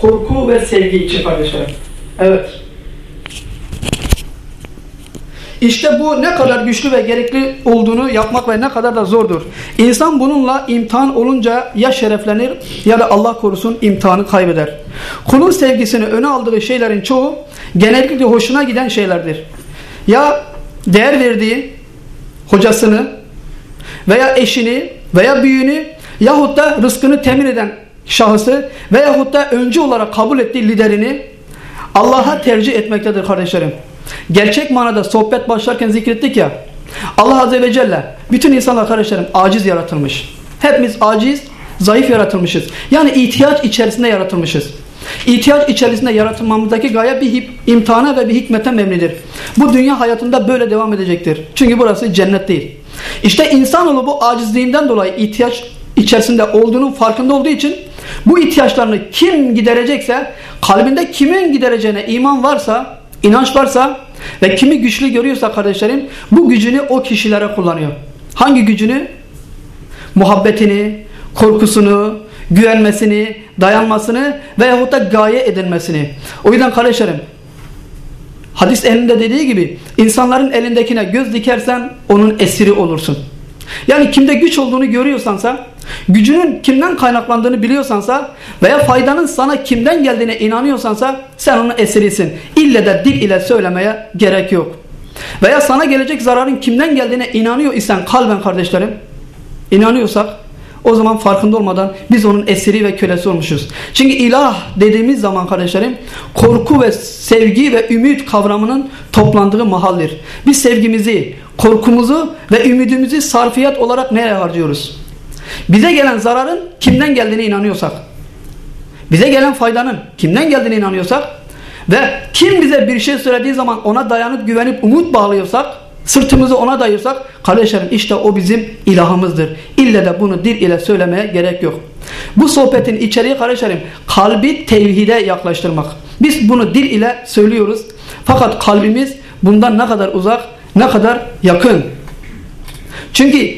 korku ve sevgi için kardeşlerim. Evet. İşte bu ne kadar güçlü ve gerekli olduğunu yapmak ve ne kadar da zordur. İnsan bununla imtihan olunca ya şereflenir ya da Allah korusun imtihanı kaybeder. Kulun sevgisini öne aldığı şeylerin çoğu genellikle hoşuna giden şeylerdir. Ya değer verdiği hocasını veya eşini veya büyüğünü yahut da rızkını temin eden şahısı veyahut da öncü olarak kabul ettiği liderini Allah'a tercih etmektedir kardeşlerim. Gerçek manada sohbet başlarken zikrettik ya Allah Azze ve Celle bütün insanlar kardeşlerim aciz yaratılmış. Hepimiz aciz, zayıf yaratılmışız. Yani ihtiyaç içerisinde yaratılmışız. İhtiyaç içerisinde yaratılmamızdaki gaye bir imtihana ve bir hikmete memlidir. Bu dünya hayatında böyle devam edecektir. Çünkü burası cennet değil. İşte insanoğlu bu acizliğinden dolayı ihtiyaç içerisinde olduğunun farkında olduğu için bu ihtiyaçlarını kim giderecekse kalbinde kimin gidereceğine iman varsa inanç varsa ve kimi güçlü görüyorsa kardeşlerim bu gücünü o kişilere kullanıyor. Hangi gücünü? Muhabbetini, korkusunu, güvenmesini, dayanmasını veyahut da gaye edilmesini. O yüzden kardeşlerim hadis elinde dediği gibi insanların elindekine göz dikersen onun esiri olursun. Yani kimde güç olduğunu görüyorsansa, gücünün kimden kaynaklandığını biliyorsansa veya faydanın sana kimden geldiğine inanıyorsansa sen onun esirisin. İlle de dil ile söylemeye gerek yok. Veya sana gelecek zararın kimden geldiğine inanıyor isen kalben kardeşlerim, inanıyorsak o zaman farkında olmadan biz onun esiri ve kölesi olmuşuz. Çünkü ilah dediğimiz zaman kardeşlerim korku ve sevgi ve ümit kavramının toplandığı mahaldir. Biz sevgimizi, korkumuzu ve ümidimizi sarfiyat olarak nereye harcıyoruz? Bize gelen zararın kimden geldiğine inanıyorsak, bize gelen faydanın kimden geldiğine inanıyorsak ve kim bize bir şey söylediği zaman ona dayanıp güvenip umut bağlıyorsak Sırtımızı ona dayırsak kardeşlerim işte o bizim ilahımızdır. İlle de bunu dil ile söylemeye gerek yok. Bu sohbetin içeriği kardeşlerim kalbi tevhide yaklaştırmak. Biz bunu dil ile söylüyoruz. Fakat kalbimiz bundan ne kadar uzak ne kadar yakın. Çünkü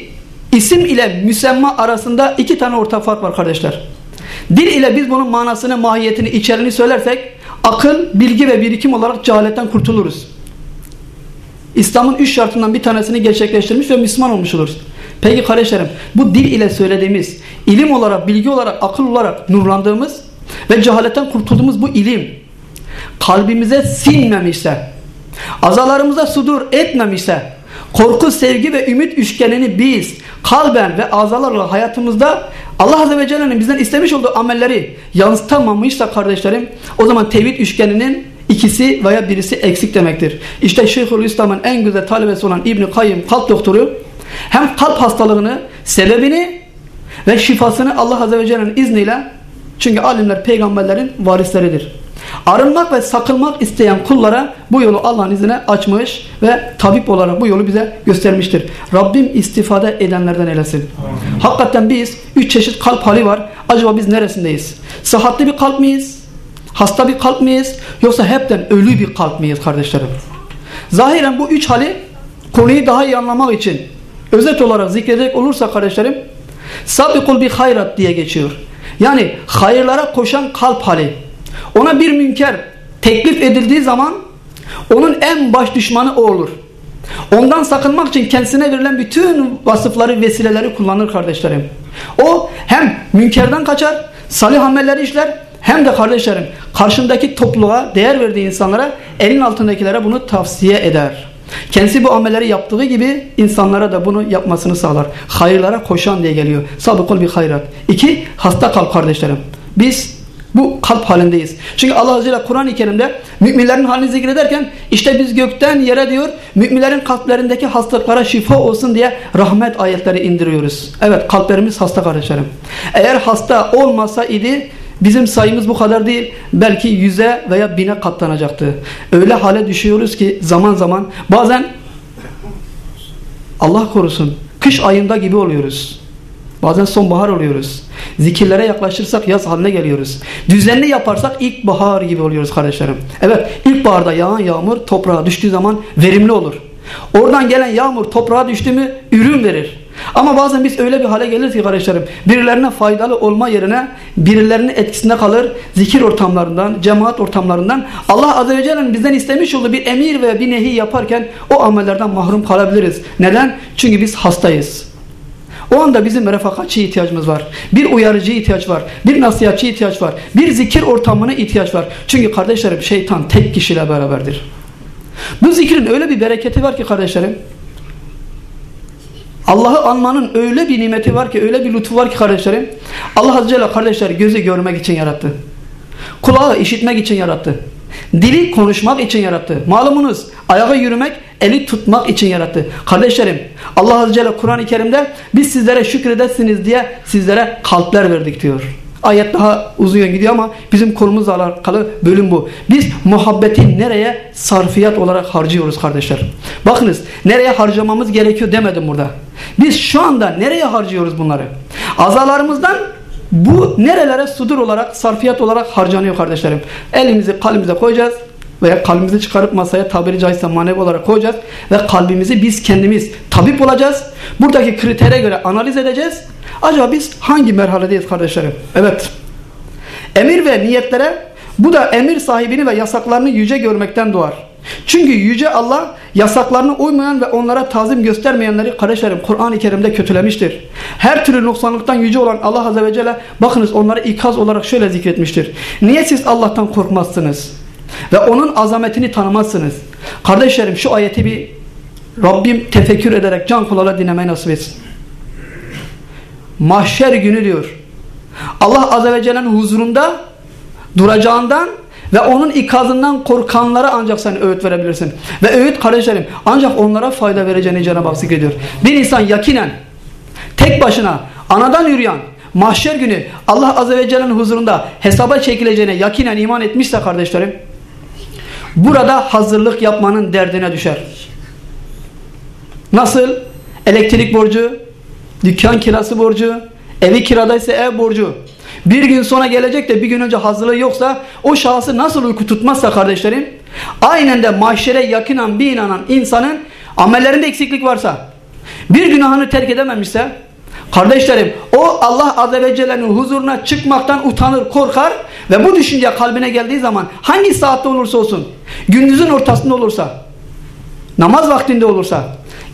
isim ile müsemma arasında iki tane ortak fark var kardeşler. Dil ile biz bunun manasını, mahiyetini, içeriğini söylersek akıl, bilgi ve birikim olarak cehaletten kurtuluruz. İslam'ın üç şartından bir tanesini gerçekleştirmiş ve Müslüman olmuş oluruz. Peki kardeşlerim bu dil ile söylediğimiz ilim olarak, bilgi olarak, akıl olarak nurlandığımız ve cehaletten kurtulduğumuz bu ilim kalbimize sinmemişse, azalarımıza sudur etmemişse, korku, sevgi ve ümit üçgenini biz kalben ve azalarla hayatımızda Allah Azze ve Celle'nin bizden istemiş olduğu amelleri yansıtamamışsa kardeşlerim o zaman tevhid üçgeninin İkisi veya birisi eksik demektir. İşte Şeyhülislam'ın en güzel talebesi olan İbn Kayyım kalp doktoru hem kalp hastalığını, sebebini ve şifasını Allah Azze ve Celle'nin izniyle çünkü alimler peygamberlerin varisleridir. Arınmak ve sakılmak isteyen kullara bu yolu Allah'ın izniyle açmış ve tabip olarak bu yolu bize göstermiştir. Rabbim istifade edenlerden eylesin. Hakikaten biz üç çeşit kalp hali var. Acaba biz neresindeyiz? Sıhhatli bir kalp miyiz? Hasta bir kalp miyiz? Yoksa hepten ölü bir kalp miyiz kardeşlerim? Zahiren bu üç hali konuyu daha iyi anlamak için özet olarak zikredecek olursa kardeşlerim sabikul bir hayrat diye geçiyor. Yani hayırlara koşan kalp hali. Ona bir münker teklif edildiği zaman onun en baş düşmanı o olur. Ondan sakınmak için kendisine verilen bütün vasıfları, vesileleri kullanır kardeşlerim. O hem münkerden kaçar, salih amelleri işler hem de kardeşlerim karşındaki topluluğa değer verdiği insanlara elin altındakilere bunu tavsiye eder. Kendisi bu amelleri yaptığı gibi insanlara da bunu yapmasını sağlar. Hayırlara koşan diye geliyor. Sabıkul bir hayrat. İki, hasta kalp kardeşlerim. Biz bu kalp halindeyiz. Çünkü Allah Azze ve Kur'an-ı Kerim'de müminlerin halini zikrederken işte biz gökten yere diyor müminlerin kalplerindeki hastalıklara şifa olsun diye rahmet ayetleri indiriyoruz. Evet kalplerimiz hasta kardeşlerim. Eğer hasta olmasa idi Bizim sayımız bu kadar değil. Belki yüze veya bine katlanacaktı. Öyle hale düşüyoruz ki zaman zaman bazen Allah korusun kış ayında gibi oluyoruz. Bazen sonbahar oluyoruz. Zikirlere yaklaşırsak yaz haline geliyoruz. Düzenli yaparsak ilkbahar gibi oluyoruz kardeşlerim. Evet ilkbaharda yağan yağmur toprağa düştüğü zaman verimli olur. Oradan gelen yağmur toprağa düştü mü ürün verir. Ama bazen biz öyle bir hale geliriz ki kardeşlerim birilerine faydalı olma yerine birilerinin etkisinde kalır. Zikir ortamlarından, cemaat ortamlarından Allah Azze ve Celle'nin bizden istemiş olduğu bir emir ve bir nehi yaparken o amellerden mahrum kalabiliriz. Neden? Çünkü biz hastayız. O anda bizim refakatçi ihtiyacımız var. Bir uyarıcı ihtiyaç var. Bir nasihatçı ihtiyaç var. Bir zikir ortamına ihtiyaç var. Çünkü kardeşlerim şeytan tek kişiyle beraberdir. Bu zikrin öyle bir bereketi var ki kardeşlerim. Allah'ı anmanın öyle bir nimeti var ki, öyle bir lütfu var ki kardeşlerim. Allah Azze ve Celle kardeşler gözü görmek için yarattı. Kulağı işitmek için yarattı. Dili konuşmak için yarattı. Malumunuz ayağı yürümek, eli tutmak için yarattı. Kardeşlerim Allah Azze ve Celle Kur'an-ı Kerim'de biz sizlere şükredesiniz diye sizlere kalpler verdik diyor. Ayet daha uzun gidiyor ama bizim konumuzla alakalı bölüm bu. Biz muhabbeti nereye sarfiyat olarak harcıyoruz kardeşler. Bakınız nereye harcamamız gerekiyor demedim burada. Biz şu anda nereye harcıyoruz bunları? Azalarımızdan bu nerelere sudur olarak, sarfiyat olarak harcanıyor kardeşlerim. Elimizi kalbimize koyacağız veya kalbimizi çıkarıp masaya tabiri caizse manevi olarak koyacağız ve kalbimizi biz kendimiz tabip olacağız. Buradaki kritere göre analiz edeceğiz. Acaba biz hangi merhaledeyiz kardeşlerim? Evet. Emir ve niyetlere bu da emir sahibini ve yasaklarını yüce görmekten doğar. Çünkü Yüce Allah yasaklarına uymayan ve onlara tazim göstermeyenleri kardeşlerim Kur'an-ı Kerim'de kötülemiştir. Her türlü noksanlıktan yüce olan Allah Azze ve Celle bakınız onları ikaz olarak şöyle zikretmiştir. Niye siz Allah'tan korkmazsınız? Ve onun azametini tanımazsınız. Kardeşlerim şu ayeti bir Rabbim tefekkür ederek can kulağıyla dinlemeyi nasip etsin. Mahşer günü diyor. Allah Azze ve Celle'nin huzurunda duracağından ve onun ikazından korkanlara ancak sen öğüt verebilirsin. Ve öğüt kardeşlerim ancak onlara fayda vereceğini Cenab-ı Hak zikrediyor. Bir insan yakinen tek başına anadan yürüyen mahşer günü Allah Azze ve Celle'nin huzurunda hesaba çekileceğine yakinen iman etmişse kardeşlerim burada hazırlık yapmanın derdine düşer. Nasıl? Elektrik borcu, dükkan kirası borcu, evi kiradaysa ev borcu. Bir gün sonra gelecek de bir gün önce hazırlığı yoksa o şahsı nasıl uyku tutmazsa kardeşlerim aynen de mahşere yakınan bir inanan insanın amellerinde eksiklik varsa bir günahını terk edememişse kardeşlerim o Allah Azze ve Celle'nin huzuruna çıkmaktan utanır korkar ve bu düşünce kalbine geldiği zaman hangi saatte olursa olsun gündüzün ortasında olursa namaz vaktinde olursa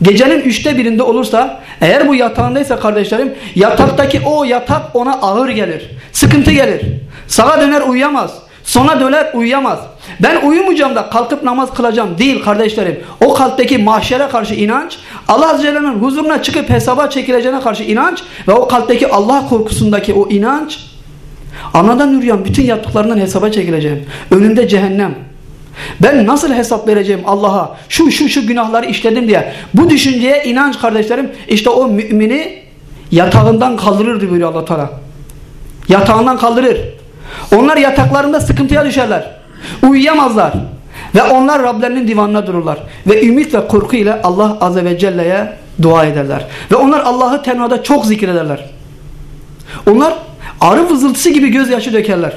gecenin üçte birinde olursa eğer bu yatağındaysa kardeşlerim yataktaki o yatak ona ağır gelir. Sıkıntı gelir. Sağa döner uyuyamaz. Sona döner uyuyamaz. Ben uyumayacağım da kalkıp namaz kılacağım değil kardeşlerim. O kalpteki mahşere karşı inanç, Allah Azze Celle'nin huzuruna çıkıp hesaba çekileceğine karşı inanç ve o kalpteki Allah korkusundaki o inanç anadan yürüyen bütün yaptıklarından hesaba çekileceğim. Önünde cehennem. Ben nasıl hesap vereceğim Allah'a? Şu şu şu günahları işledim diye. Bu düşünceye inanç kardeşlerim işte o mümini yatağından kaldırır diyor Allah Teala. Yatağından kaldırır. Onlar yataklarında sıkıntıya düşerler. Uyuyamazlar. Ve onlar Rablerinin divanına dururlar. Ve ümit ve korku ile Allah Azze ve Celle'ye dua ederler. Ve onlar Allah'ı tenvada çok zikrederler. Onlar arı vızıltısı gibi gözyaşı dökerler.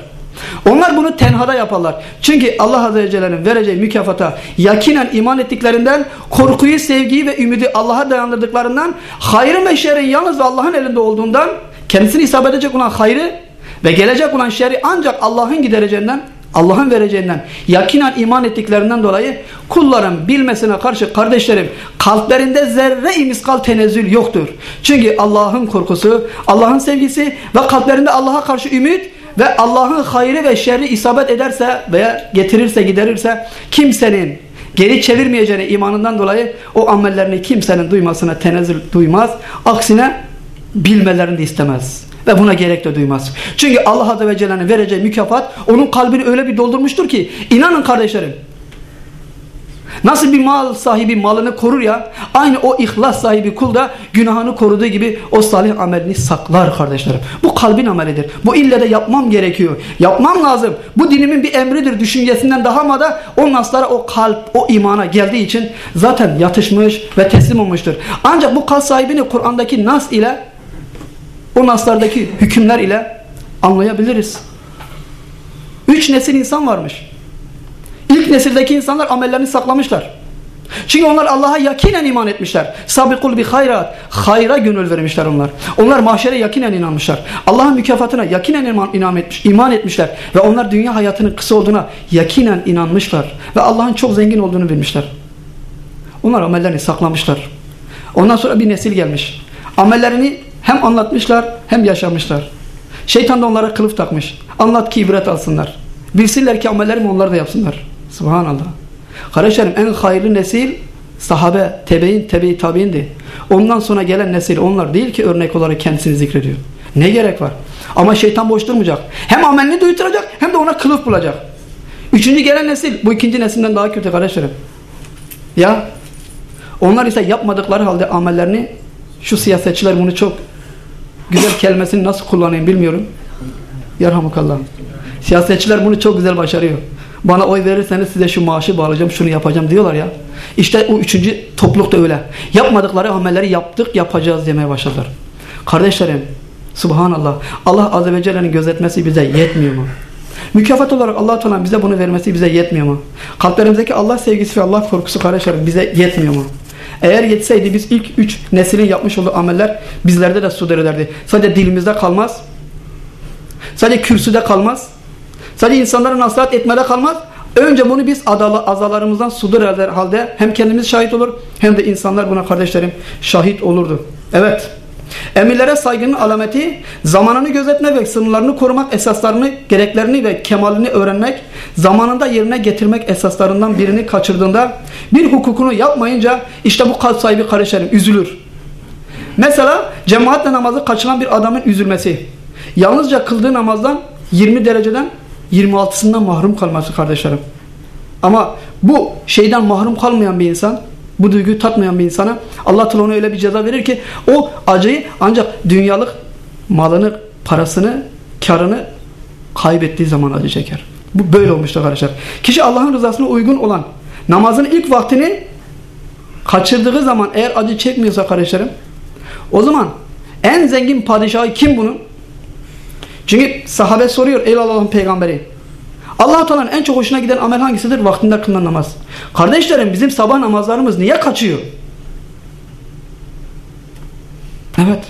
Onlar bunu tenhada yaparlar. Çünkü Allah Azze ve Celle'nin vereceği mükafata yakinen iman ettiklerinden, korkuyu, sevgiyi ve ümidi Allah'a dayandırdıklarından, hayrı ve şerrin yalnız Allah'ın elinde olduğundan, kendisini isabet edecek olan hayrı ve gelecek olan şerri ancak Allah'ın gidereceğinden, Allah'ın vereceğinden, yakinen iman ettiklerinden dolayı kulların bilmesine karşı kardeşlerim kalplerinde zerre imiskal tenezzül yoktur. Çünkü Allah'ın korkusu, Allah'ın sevgisi ve kalplerinde Allah'a karşı ümit ve Allah'ın hayrı ve şerri isabet ederse veya getirirse giderirse kimsenin geri çevirmeyeceğine imanından dolayı o amellerini kimsenin duymasına tenezzül duymaz. Aksine bilmelerini de istemez. Ve buna gerek de duymaz. Çünkü Allah Azze ve Celle'nin vereceği mükafat onun kalbini öyle bir doldurmuştur ki inanın kardeşlerim Nasıl bir mal sahibi malını korur ya aynı o ihlas sahibi kul da günahını koruduğu gibi o salih amelini saklar kardeşlerim. Bu kalbin amelidir. Bu ille de yapmam gerekiyor. Yapmam lazım. Bu dinimin bir emridir düşüncesinden daha ama da o naslara o kalp o imana geldiği için zaten yatışmış ve teslim olmuştur. Ancak bu kalp sahibini Kur'an'daki nas ile o naslardaki hükümler ile anlayabiliriz. Üç nesil insan varmış. İlk nesildeki insanlar amellerini saklamışlar. Çünkü onlar Allah'a yakinen iman etmişler. Sabikul bi hayrat. Hayra gönül vermişler onlar. Onlar mahşere yakinen inanmışlar. Allah'ın mükafatına yakinen iman, iman, etmiş, iman etmişler. Ve onlar dünya hayatının kısa olduğuna yakinen inanmışlar. Ve Allah'ın çok zengin olduğunu bilmişler. Onlar amellerini saklamışlar. Ondan sonra bir nesil gelmiş. Amellerini hem anlatmışlar hem yaşamışlar. Şeytan da onlara kılıf takmış. Anlat ki ibret alsınlar. Bilsinler ki amellerimi onlar da yapsınlar. Subhanallah. Kardeşlerim en hayırlı nesil sahabe, tebein, tebe-i tabiindi. Ondan sonra gelen nesil onlar değil ki örnek olarak kendisini zikrediyor. Ne gerek var? Ama şeytan boş durmayacak. Hem amelini duyturacak hem de ona kılıf bulacak. Üçüncü gelen nesil bu ikinci nesilden daha kötü kardeşlerim. Ya onlar ise yapmadıkları halde amellerini şu siyasetçiler bunu çok güzel kelimesini nasıl kullanayım bilmiyorum. Yarhamukallah. Siyasetçiler bunu çok güzel başarıyor. Bana oy verirseniz size şu maaşı bağlayacağım, şunu yapacağım diyorlar ya. İşte o üçüncü topluluk da öyle. Yapmadıkları amelleri yaptık, yapacağız demeye başladılar. Kardeşlerim, subhanallah. Allah Azze ve Celle'nin gözetmesi bize yetmiyor mu? Mükafat olarak allah Teala bize bunu vermesi bize yetmiyor mu? Kalplerimizdeki Allah sevgisi ve Allah korkusu kardeşlerim bize yetmiyor mu? Eğer yetseydi biz ilk üç neslin yapmış olduğu ameller bizlerde de su ederdi. Sadece dilimizde kalmaz. Sadece kürsüde kalmaz. Sadece insanlara nasihat etmede kalmaz. Önce bunu biz azalarımızdan sudur eder halde hem kendimiz şahit olur hem de insanlar buna kardeşlerim şahit olurdu. Evet. Emirlere saygının alameti zamanını gözetme ve sınırlarını korumak esaslarını, gereklerini ve kemalini öğrenmek, zamanında yerine getirmek esaslarından birini kaçırdığında bir hukukunu yapmayınca işte bu kalp sahibi kardeşlerim üzülür. Mesela cemaatle namazı kaçıran bir adamın üzülmesi. Yalnızca kıldığı namazdan 20 dereceden 26'sından mahrum kalması kardeşlerim. Ama bu şeyden mahrum kalmayan bir insan, bu duyguyu tatmayan bir insana Allah Teala ona öyle bir ceza verir ki o acıyı ancak dünyalık malını, parasını, karını kaybettiği zaman acı çeker. Bu böyle olmuştur arkadaşlar. Kişi Allah'ın rızasına uygun olan namazın ilk vaktini kaçırdığı zaman eğer acı çekmiyorsa kardeşlerim o zaman en zengin padişahı kim bunun? Çünkü sahabe soruyor ey Allah'ın peygamberi. Allah Teala'nın en çok hoşuna giden amel hangisidir? Vaktinde kılınan namaz. Kardeşlerim bizim sabah namazlarımız niye kaçıyor? Evet.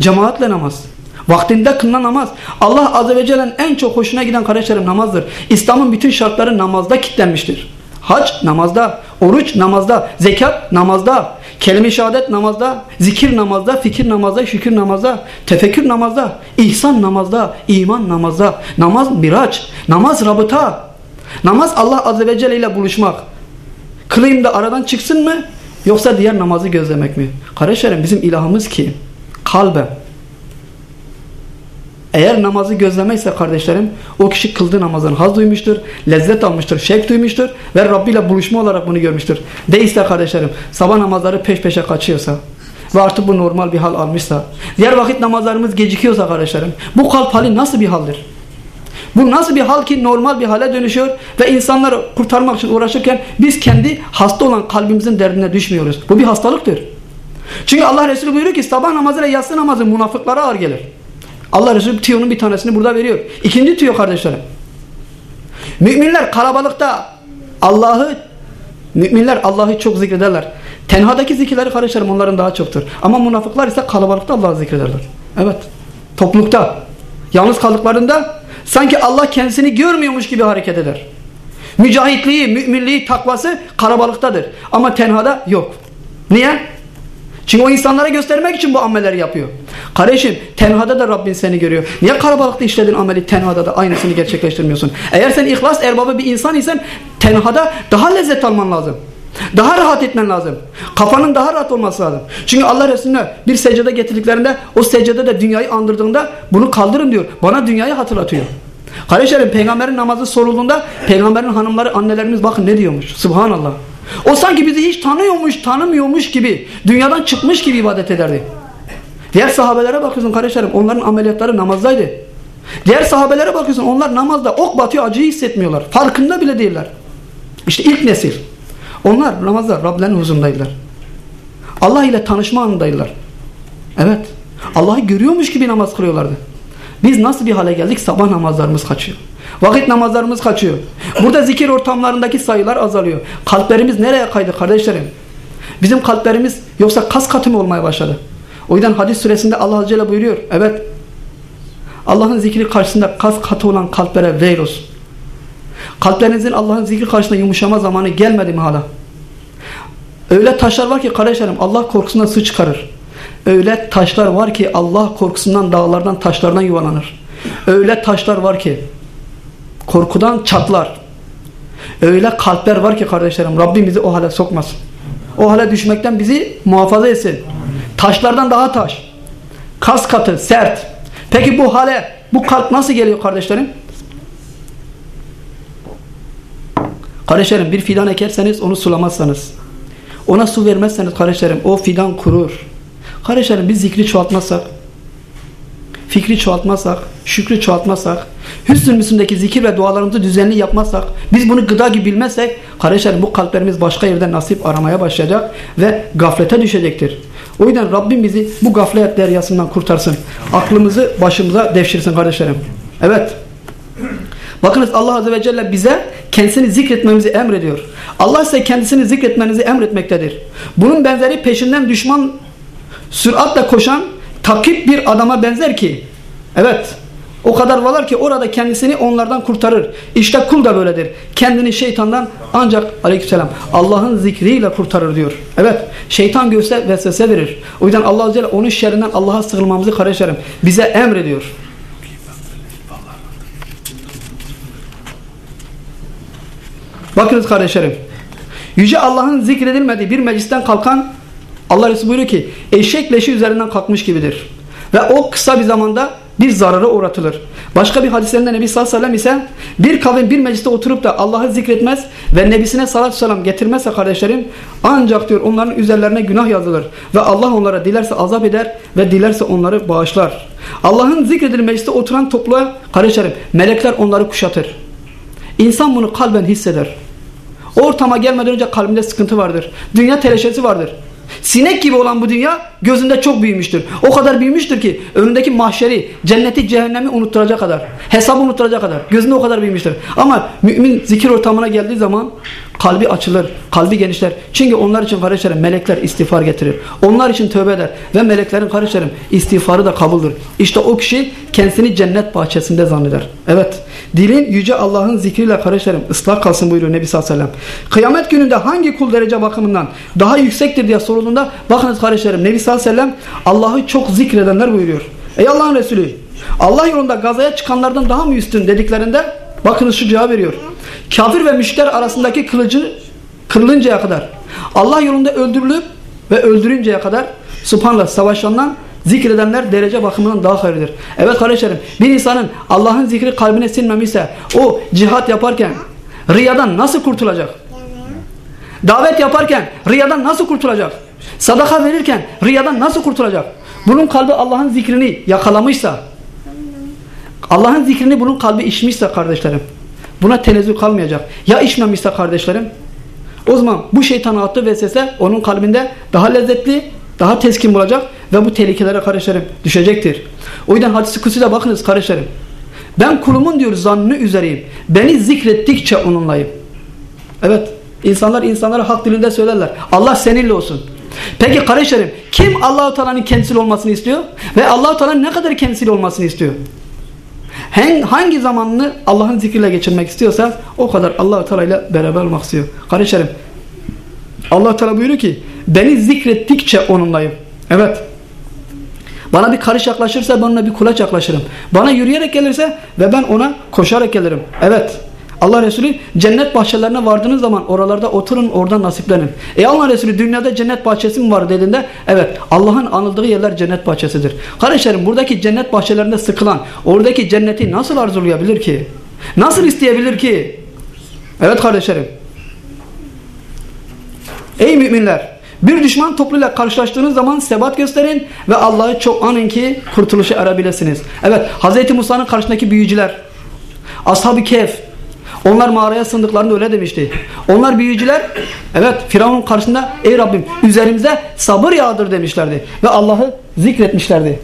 Cemaatle namaz. Vaktinde kılınan namaz. Allah Azze ve Celle'nin en çok hoşuna giden kardeşlerim namazdır. İslam'ın bütün şartları namazda kilitlenmiştir. Hac namazda, oruç namazda, zekat namazda, kelime şehadet namazda, zikir namazda, fikir namazda, şükür namazda, tefekkür namazda, ihsan namazda, iman namazda, namaz miraç, namaz rabıta, namaz Allah Azze ve Celle ile buluşmak. Kılayım da aradan çıksın mı? Yoksa diğer namazı gözlemek mi? Kardeşlerim bizim ilahımız ki kalbe eğer namazı gözlemeyse kardeşlerim o kişi kıldığı namazın haz duymuştur, lezzet almıştır, şevk duymuştur ve Rabbi ile buluşma olarak bunu görmüştür. Değilse kardeşlerim sabah namazları peş peşe kaçıyorsa ve artık bu normal bir hal almışsa diğer vakit namazlarımız gecikiyorsa kardeşlerim bu kalp hali nasıl bir haldir? Bu nasıl bir hal ki normal bir hale dönüşüyor ve insanları kurtarmak için uğraşırken biz kendi hasta olan kalbimizin derdine düşmüyoruz. Bu bir hastalıktır. Çünkü Allah Resulü buyuruyor ki sabah namazı ile yatsı namazı münafıklara ağır gelir. Allah Resulü tüyonun bir tanesini burada veriyor. İkinci tüyo kardeşlerim. Müminler kalabalıkta Allah'ı müminler Allah'ı çok zikrederler. Tenhadaki zikirleri kardeşlerim onların daha çoktur. Ama münafıklar ise kalabalıkta Allah'ı zikrederler. Evet. Toplulukta. Yalnız kaldıklarında sanki Allah kendisini görmüyormuş gibi hareket eder. Mücahitliği, müminliği, takvası kalabalıktadır. Ama tenhada yok. Niye? Çünkü o insanlara göstermek için bu amelleri yapıyor. Kardeşim tenhada da Rabbin seni görüyor. Niye kalabalıkta işledin ameli tenhada da aynısını gerçekleştirmiyorsun? Eğer sen ihlas erbabı bir insan isen tenhada daha lezzet alman lazım. Daha rahat etmen lazım. Kafanın daha rahat olması lazım. Çünkü Allah Resulüne bir secde getirdiklerinde o secdede de dünyayı andırdığında bunu kaldırın diyor. Bana dünyayı hatırlatıyor. Kardeşlerim peygamberin namazı sorulduğunda peygamberin hanımları annelerimiz bakın ne diyormuş. Subhanallah. O sanki bizi hiç tanıyormuş, tanımıyormuş gibi, dünyadan çıkmış gibi ibadet ederdi. Diğer sahabelere bakıyorsun kardeşlerim, onların ameliyatları namazdaydı. Diğer sahabelere bakıyorsun, onlar namazda ok batıyor, acıyı hissetmiyorlar. Farkında bile değiller. İşte ilk nesil. Onlar namazda Rablerinin huzurundaydılar. Allah ile tanışma anındaydılar. Evet. Allah'ı görüyormuş gibi namaz kılıyorlardı. Biz nasıl bir hale geldik? Sabah namazlarımız kaçıyor. Vakit namazlarımız kaçıyor. Burada zikir ortamlarındaki sayılar azalıyor. Kalplerimiz nereye kaydı kardeşlerim? Bizim kalplerimiz yoksa kas katı mı olmaya başladı? O yüzden hadis süresinde Allah Azze Celle buyuruyor. Evet. Allah'ın zikri karşısında kas katı olan kalplere veil olsun. Kalplerinizin Allah'ın zikri karşısında yumuşama zamanı gelmedi mi hala? Öyle taşlar var ki kardeşlerim Allah korkusundan su çıkarır. Öyle taşlar var ki Allah korkusundan dağlardan taşlardan yuvalanır. Öyle taşlar var ki korkudan çatlar. Öyle kalpler var ki kardeşlerim Rabbim bizi o hale sokmasın. O hale düşmekten bizi muhafaza etsin. Taşlardan daha taş. Kas katı, sert. Peki bu hale, bu kalp nasıl geliyor kardeşlerim? Kardeşlerim bir fidan ekerseniz onu sulamazsanız, ona su vermezseniz kardeşlerim o fidan kurur. Kardeşlerim biz zikri çoğaltmazsak, fikri çoğaltmazsak, şükrü çoğaltmazsak, hüsnü müslümdeki zikir ve dualarımızı düzenli yapmazsak, biz bunu gıda gibi bilmezsek, kardeşlerim bu kalplerimiz başka yerden nasip aramaya başlayacak ve gaflete düşecektir. O yüzden Rabbim bizi bu gaflet deryasından kurtarsın. Aklımızı başımıza devşirsin kardeşlerim. Evet. Bakınız Allah Azze ve Celle bize kendisini zikretmemizi emrediyor. Allah ise kendisini zikretmenizi emretmektedir. Bunun benzeri peşinden düşman süratle koşan takip bir adama benzer ki evet o kadar varlar ki orada kendisini onlardan kurtarır. İşte kul da böyledir. Kendini şeytandan ancak aleykümselam Allah'ın zikriyle kurtarır diyor. Evet şeytan göğse vesvese verir. O yüzden Allah Azze onun şerrinden Allah'a sığınmamızı kardeşlerim bize emrediyor. Bakınız kardeşlerim. Yüce Allah'ın zikredilmediği bir meclisten kalkan Allah Resulü buyuruyor ki eşek leşi üzerinden kalkmış gibidir. Ve o kısa bir zamanda bir zarara uğratılır. Başka bir hadislerinde Nebi sallallahu aleyhi ve sellem ise bir kavim bir mecliste oturup da Allah'ı zikretmez ve nebisine salatü selam getirmezse kardeşlerim ancak diyor onların üzerlerine günah yazılır ve Allah onlara dilerse azap eder ve dilerse onları bağışlar. Allah'ın zikredildiği mecliste oturan topluluğa kardeşlerim melekler onları kuşatır. İnsan bunu kalben hisseder. O ortama gelmeden önce kalbinde sıkıntı vardır. Dünya teleşesi vardır. Sinek gibi olan bu dünya gözünde çok büyümüştür. O kadar büyümüştür ki önündeki mahşeri, cenneti, cehennemi unutturacak kadar. Hesabı unutturacak kadar. Gözünde o kadar büyümüştür. Ama mümin zikir ortamına geldiği zaman kalbi açılır, kalbi genişler. Çünkü onlar için kardeşlerim melekler istiğfar getirir. Onlar için tövbe eder. Ve meleklerin kardeşlerim istiğfarı da kabuldür. İşte o kişi kendisini cennet bahçesinde zanneder. Evet. Dilin yüce Allah'ın zikriyle kardeşlerim ıslah kalsın buyuruyor Nebi sallallahu aleyhi ve sellem. Kıyamet gününde hangi kul derece bakımından daha yüksektir diye sorulduğunda bakınız kardeşlerim Nebi sallallahu aleyhi ve sellem Allah'ı çok zikredenler buyuruyor. Ey Allah'ın Resulü Allah yolunda gazaya çıkanlardan daha mı üstün dediklerinde bakınız şu cevap veriyor. Kafir ve müşter arasındaki kılıcı kırılıncaya kadar Allah yolunda öldürülüp ve öldürünceye kadar subhanallah savaşandan zikredenler derece bakımından daha hayırlıdır. Evet kardeşlerim bir insanın Allah'ın zikri kalbine sinmemişse o cihat yaparken riyadan nasıl kurtulacak? Davet yaparken riyadan nasıl kurtulacak? Sadaka verirken riyadan nasıl kurtulacak? Bunun kalbi Allah'ın zikrini yakalamışsa Allah'ın zikrini bunun kalbi içmişse kardeşlerim buna tenezzül kalmayacak. Ya içmemişse kardeşlerim o zaman bu şeytanın attığı vesvese onun kalbinde daha lezzetli, daha teskin bulacak ve bu tehlikelere kardeşlerim düşecektir. O yüzden hadisi kutsiyle bakınız kardeşlerim. Ben kulumun diyor zannını üzereyim. Beni zikrettikçe onunlayım. Evet. insanlar insanlara hak dilinde söylerler. Allah seninle olsun. Peki kardeşlerim kim Allahu Teala'nın kendisiyle olmasını istiyor? Ve Allahu Teala'nın ne kadar kendisiyle olmasını istiyor? Hangi zamanını Allah'ın zikriyle geçirmek istiyorsa o kadar Allahu Teala ile beraber olmak istiyor. Kardeşlerim Allah Teala buyuruyor ki beni zikrettikçe onunlayım. Evet. Bana bir karış yaklaşırsa ben ona bir kulaç yaklaşırım. Bana yürüyerek gelirse ve ben ona koşarak gelirim. Evet. Allah Resulü cennet bahçelerine vardığınız zaman oralarda oturun oradan nasiplenin. E Allah Resulü dünyada cennet bahçesi mi var dediğinde evet Allah'ın anıldığı yerler cennet bahçesidir. Kardeşlerim buradaki cennet bahçelerinde sıkılan oradaki cenneti nasıl arzulayabilir ki? Nasıl isteyebilir ki? Evet kardeşlerim. Ey müminler bir düşman topluyla karşılaştığınız zaman sebat gösterin ve Allah'ı çok anın ki kurtuluşu arabilirsiniz. Evet Hz. Musa'nın karşısındaki büyücüler Ashab-ı Kehf onlar mağaraya sındıklarında öyle demişti. Onlar büyücüler evet Firavun karşısında ey Rabbim üzerimize sabır yağdır demişlerdi. Ve Allah'ı zikretmişlerdi.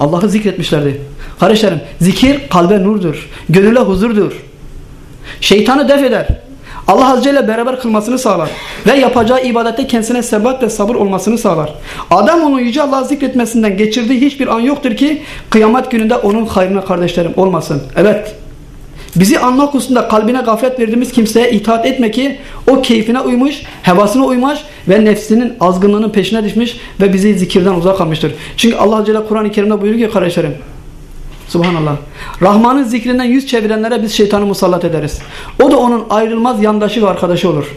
Allah'ı zikretmişlerdi. Kardeşlerim zikir kalbe nurdur. Gönüle huzurdur. Şeytanı def eder. Allah Azze ile beraber kılmasını sağlar. Ve yapacağı ibadette kendisine sebat ve sabır olmasını sağlar. Adam onu Yüce Allah'ı zikretmesinden geçirdiği hiçbir an yoktur ki kıyamet gününde onun hayrına kardeşlerim olmasın. Evet. Bizi anmak hususunda kalbine gaflet verdiğimiz kimseye itaat etme ki o keyfine uymuş, hevasına uymuş ve nefsinin azgınlığının peşine düşmüş ve bizi zikirden uzak kalmıştır. Çünkü Allah Azze Kur'an-ı Kerim'de buyuruyor ki kardeşlerim Subhanallah. Rahman'ın zikrinden yüz çevirenlere biz şeytanı musallat ederiz. O da onun ayrılmaz yandaşı ve arkadaşı olur.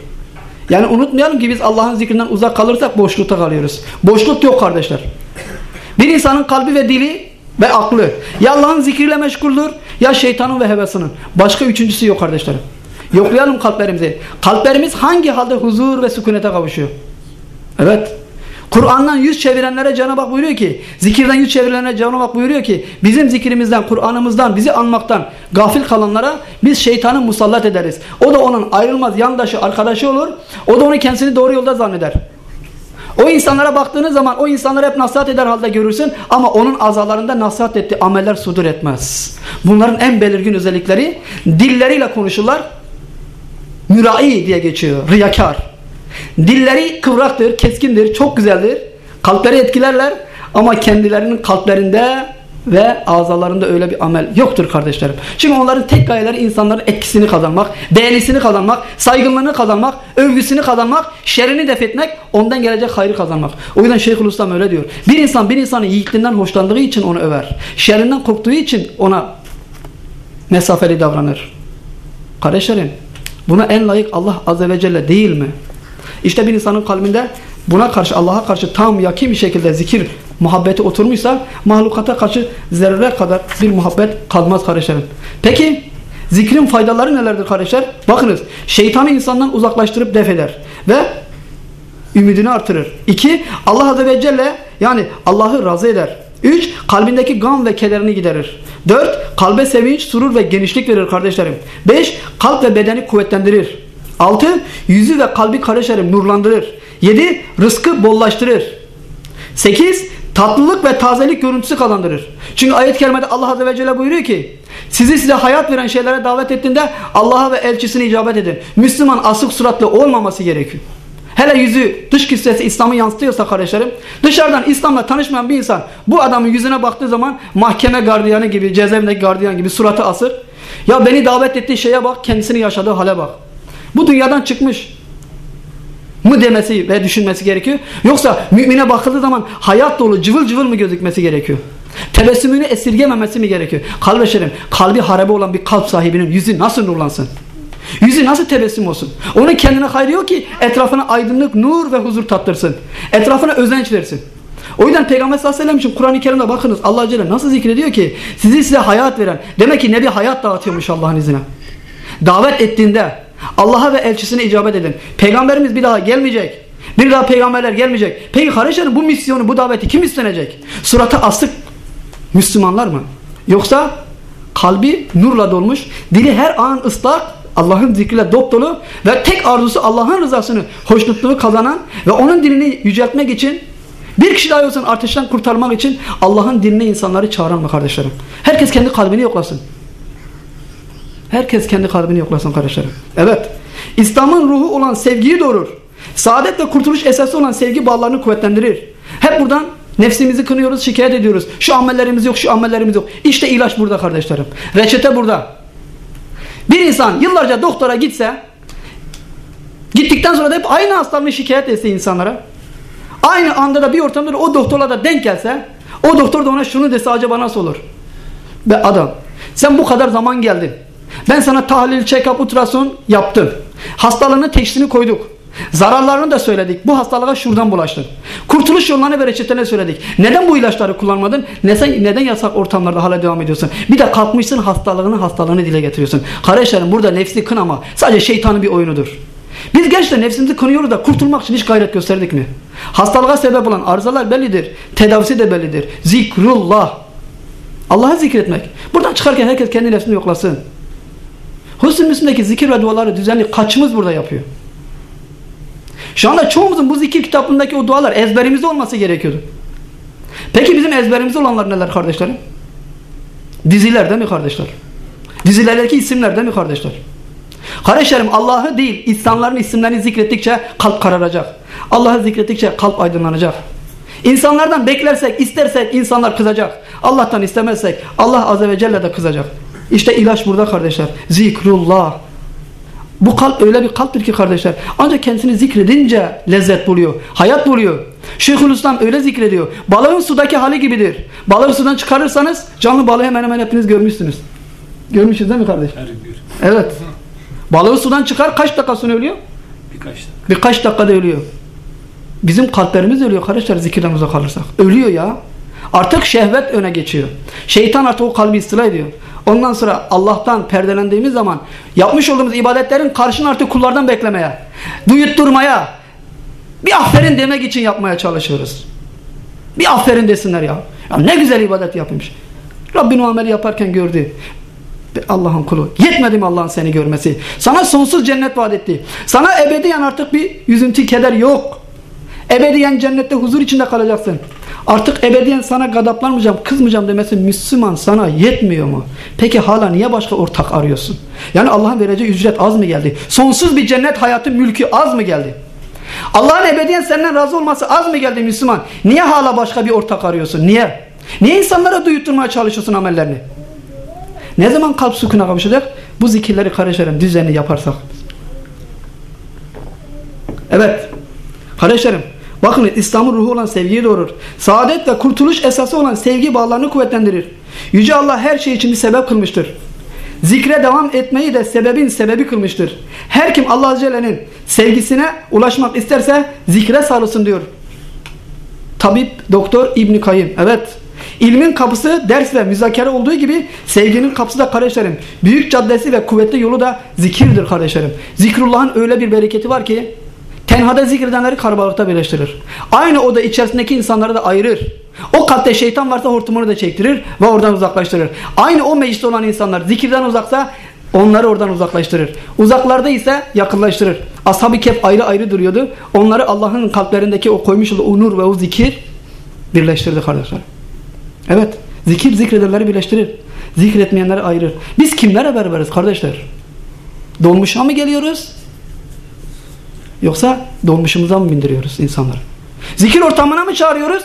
Yani unutmayalım ki biz Allah'ın zikrinden uzak kalırsak boşlukta kalıyoruz. Boşluk yok kardeşler. Bir insanın kalbi ve dili ve aklı ya Allah'ın zikriyle meşguldür ya şeytanın ve hevesinin. Başka üçüncüsü yok kardeşlerim. Yoklayalım kalplerimizi. Kalplerimiz hangi halde huzur ve sükunete kavuşuyor? Evet. Kur'an'dan yüz çevirenlere Cenab-ı Hak buyuruyor ki, zikirden yüz çevirenlere Cenab-ı Hak buyuruyor ki, bizim zikrimizden, Kur'an'ımızdan, bizi anmaktan gafil kalanlara biz şeytanı musallat ederiz. O da onun ayrılmaz yandaşı, arkadaşı olur. O da onu kendisini doğru yolda zanneder. O insanlara baktığınız zaman o insanları hep nasihat eder halde görürsün ama onun azalarında nasihat ettiği ameller sudur etmez. Bunların en belirgin özellikleri dilleriyle konuşurlar. Mürai diye geçiyor. Riyakar. Dilleri kıvraktır, keskindir, çok güzeldir. Kalpleri etkilerler ama kendilerinin kalplerinde ve azalarında öyle bir amel yoktur kardeşlerim. Çünkü onların tek gayeleri insanların etkisini kazanmak, beğenisini kazanmak, saygınlığını kazanmak, övgüsünü kazanmak, şerini def etmek, ondan gelecek hayrı kazanmak. O yüzden Şeyhülislam öyle diyor. Bir insan bir insanın yiğitliğinden hoşlandığı için onu över. Şerrinden korktuğu için ona mesafeli davranır. Kardeşlerim buna en layık Allah Azze ve Celle değil mi? İşte bir insanın kalbinde buna karşı Allah'a karşı tam yakin bir şekilde zikir muhabbeti oturmuşsa mahlukata karşı zerreler kadar bir muhabbet kalmaz kardeşlerim. Peki zikrin faydaları nelerdir kardeşler? Bakınız şeytanı insandan uzaklaştırıp def eder ve ümidini artırır. İki Allah Azze ve Celle yani Allah'ı razı eder. Üç kalbindeki gam ve kederini giderir. Dört kalbe sevinç, surur ve genişlik verir kardeşlerim. Beş kalp ve bedeni kuvvetlendirir. 6. Yüzü ve kalbi kardeşlerim nurlandırır. 7. Rızkı bollaştırır. 8. Tatlılık ve tazelik görüntüsü kazandırır. Çünkü ayet-i kerimede Allah Azze ve Celle buyuruyor ki sizi size hayat veren şeylere davet ettiğinde Allah'a ve elçisine icabet edin. Müslüman asık suratlı olmaması gerekiyor. Hele yüzü dış kissesi İslam'ı yansıtıyorsa kardeşlerim dışarıdan İslam'la tanışmayan bir insan bu adamın yüzüne baktığı zaman mahkeme gardiyanı gibi cezaevindeki gardiyan gibi suratı asır. Ya beni davet ettiği şeye bak kendisini yaşadığı hale bak. Bu dünyadan çıkmış mı demesi ve düşünmesi gerekiyor. Yoksa mümine bakıldığı zaman hayat dolu cıvıl cıvıl mı gözükmesi gerekiyor? Tebessümünü esirgememesi mi gerekiyor? Kardeşlerim kalbi harabe olan bir kalp sahibinin yüzü nasıl nurlansın? Yüzü nasıl tebessüm olsun? Onun kendine hayrı ki etrafına aydınlık, nur ve huzur tattırsın. Etrafına özenç versin. O yüzden Peygamber sallallahu aleyhi ve sellem için Kur'an-ı Kerim'de bakınız Allah Celle nasıl zikrediyor ki sizi size hayat veren. Demek ki Nebi hayat dağıtıyormuş Allah'ın izniyle. Davet ettiğinde Allah'a ve elçisine icabet edin. Peygamberimiz bir daha gelmeyecek. Bir daha peygamberler gelmeyecek. Peki kardeşlerim bu misyonu, bu daveti kim üstlenecek? Suratı asık Müslümanlar mı? Yoksa kalbi nurla dolmuş, dili her an ıslak, Allah'ın zikriyle dop dolu ve tek arzusu Allah'ın rızasını, hoşnutluğu kazanan ve onun dilini yüceltmek için bir kişi daha olsun ateşten kurtarmak için Allah'ın dinine insanları çağıran mı kardeşlerim? Herkes kendi kalbini yoklasın. Herkes kendi kalbini yoklasın kardeşlerim. Evet. İslam'ın ruhu olan sevgiyi doğurur. Saadet ve kurtuluş esası olan sevgi bağlarını kuvvetlendirir. Hep buradan nefsimizi kınıyoruz, şikayet ediyoruz. Şu amellerimiz yok, şu amellerimiz yok. İşte ilaç burada kardeşlerim. Reçete burada. Bir insan yıllarca doktora gitse, gittikten sonra da hep aynı hastalığını şikayet etse insanlara, aynı anda da bir ortamda da o doktorla da denk gelse, o doktor da ona şunu dese acaba nasıl olur? Be adam, sen bu kadar zaman geldin. Ben sana tahlil, check-up, ultrason yaptım. Hastalığını teşhisini koyduk. Zararlarını da söyledik. Bu hastalığa şuradan bulaştın. Kurtuluş yollarını ve reçetene söyledik. Neden bu ilaçları kullanmadın? Neden, neden yasak ortamlarda hala devam ediyorsun? Bir de kalkmışsın hastalığını hastalığını dile getiriyorsun. Kardeşlerim burada nefsi kınama sadece şeytanın bir oyunudur. Biz gençler nefsimizi kınıyoruz da kurtulmak için hiç gayret gösterdik mi? Hastalığa sebep olan arızalar bellidir. Tedavisi de bellidir. Zikrullah. Allah'ı zikretmek. Buradan çıkarken herkes kendi nefsini yoklasın. Husn Müslim'deki zikir ve duaları düzenli kaçımız burada yapıyor? Şu anda çoğumuzun bu zikir kitabındaki o dualar ezberimizde olması gerekiyordu. Peki bizim ezberimizde olanlar neler kardeşlerim? Diziler değil mi kardeşler? Dizilerdeki isimler değil mi kardeşler? Kardeşlerim Allah'ı değil insanların isimlerini zikrettikçe kalp kararacak. Allah'ı zikrettikçe kalp aydınlanacak. İnsanlardan beklersek, istersek insanlar kızacak. Allah'tan istemezsek Allah Azze ve Celle de kızacak. İşte ilaç burada kardeşler. Zikrullah. Bu kalp öyle bir kalptir ki kardeşler. Ancak kendisini zikredince lezzet buluyor. Hayat buluyor. Şeyhülislam öyle zikrediyor. Balığın sudaki hali gibidir. Balığı sudan çıkarırsanız canlı balığı hemen hemen hepiniz görmüşsünüz. Görmüşsünüz değil mi kardeş? Evet. Balığı sudan çıkar kaç dakika sonra ölüyor? Birkaç dakika. Birkaç dakikada ölüyor. Bizim kalplerimiz ölüyor kardeşler zikirden uzak kalırsak. Ölüyor ya. Artık şehvet öne geçiyor. Şeytan artık o kalbi istila ediyor. Ondan sonra Allah'tan perdelendiğimiz zaman yapmış olduğumuz ibadetlerin karşını artık kullardan beklemeye, duyutturmaya, bir aferin demek için yapmaya çalışıyoruz. Bir aferin desinler ya. ya ne güzel ibadet yapmış. Rabbin o ameli yaparken gördü. Allah'ın kulu. Yetmedi mi Allah'ın seni görmesi? Sana sonsuz cennet vaat etti. Sana ebediyen artık bir üzüntü, keder yok. Ebediyen cennette huzur içinde kalacaksın. Artık ebediyen sana gadaplanmayacağım, kızmayacağım demesi Müslüman sana yetmiyor mu? Peki hala niye başka ortak arıyorsun? Yani Allah'ın vereceği ücret az mı geldi? Sonsuz bir cennet hayatı mülkü az mı geldi? Allah'ın ebediyen senden razı olması az mı geldi Müslüman? Niye hala başka bir ortak arıyorsun? Niye? Niye insanlara duyutturmaya çalışıyorsun amellerini? Ne zaman kalp sükuna kavuşacak? Bu zikirleri kardeşlerim düzenli yaparsak. Evet. Kardeşlerim bakın İslam'ın ruhu olan sevgiyi doğurur. Saadet ve kurtuluş esası olan sevgi bağlarını kuvvetlendirir. Yüce Allah her şey için bir sebep kılmıştır. Zikre devam etmeyi de sebebin sebebi kılmıştır. Her kim Allah Azze Celle'nin sevgisine ulaşmak isterse zikre sarılsın diyor. Tabip Doktor İbn Kayyım. Evet. İlmin kapısı ders ve müzakere olduğu gibi sevginin kapısı da kardeşlerim. Büyük caddesi ve kuvvetli yolu da zikirdir kardeşlerim. Zikrullah'ın öyle bir bereketi var ki tenhada zikredenleri karabalıkta birleştirir. Aynı oda içerisindeki insanları da ayırır. O kalpte şeytan varsa hortumunu da çektirir ve oradan uzaklaştırır. Aynı o mecliste olan insanlar zikirden uzaksa onları oradan uzaklaştırır. Uzaklarda ise yakınlaştırır. Ashab-ı Kehf ayrı ayrı duruyordu. Onları Allah'ın kalplerindeki o koymuş olduğu o ve o zikir birleştirdi kardeşler. Evet. Zikir zikredenleri birleştirir. Zikretmeyenleri ayırır. Biz kimlere beraberiz kardeşler? Dolmuşa mı geliyoruz? Yoksa dolmuşumuza mı bindiriyoruz insanları? Zikir ortamına mı çağırıyoruz?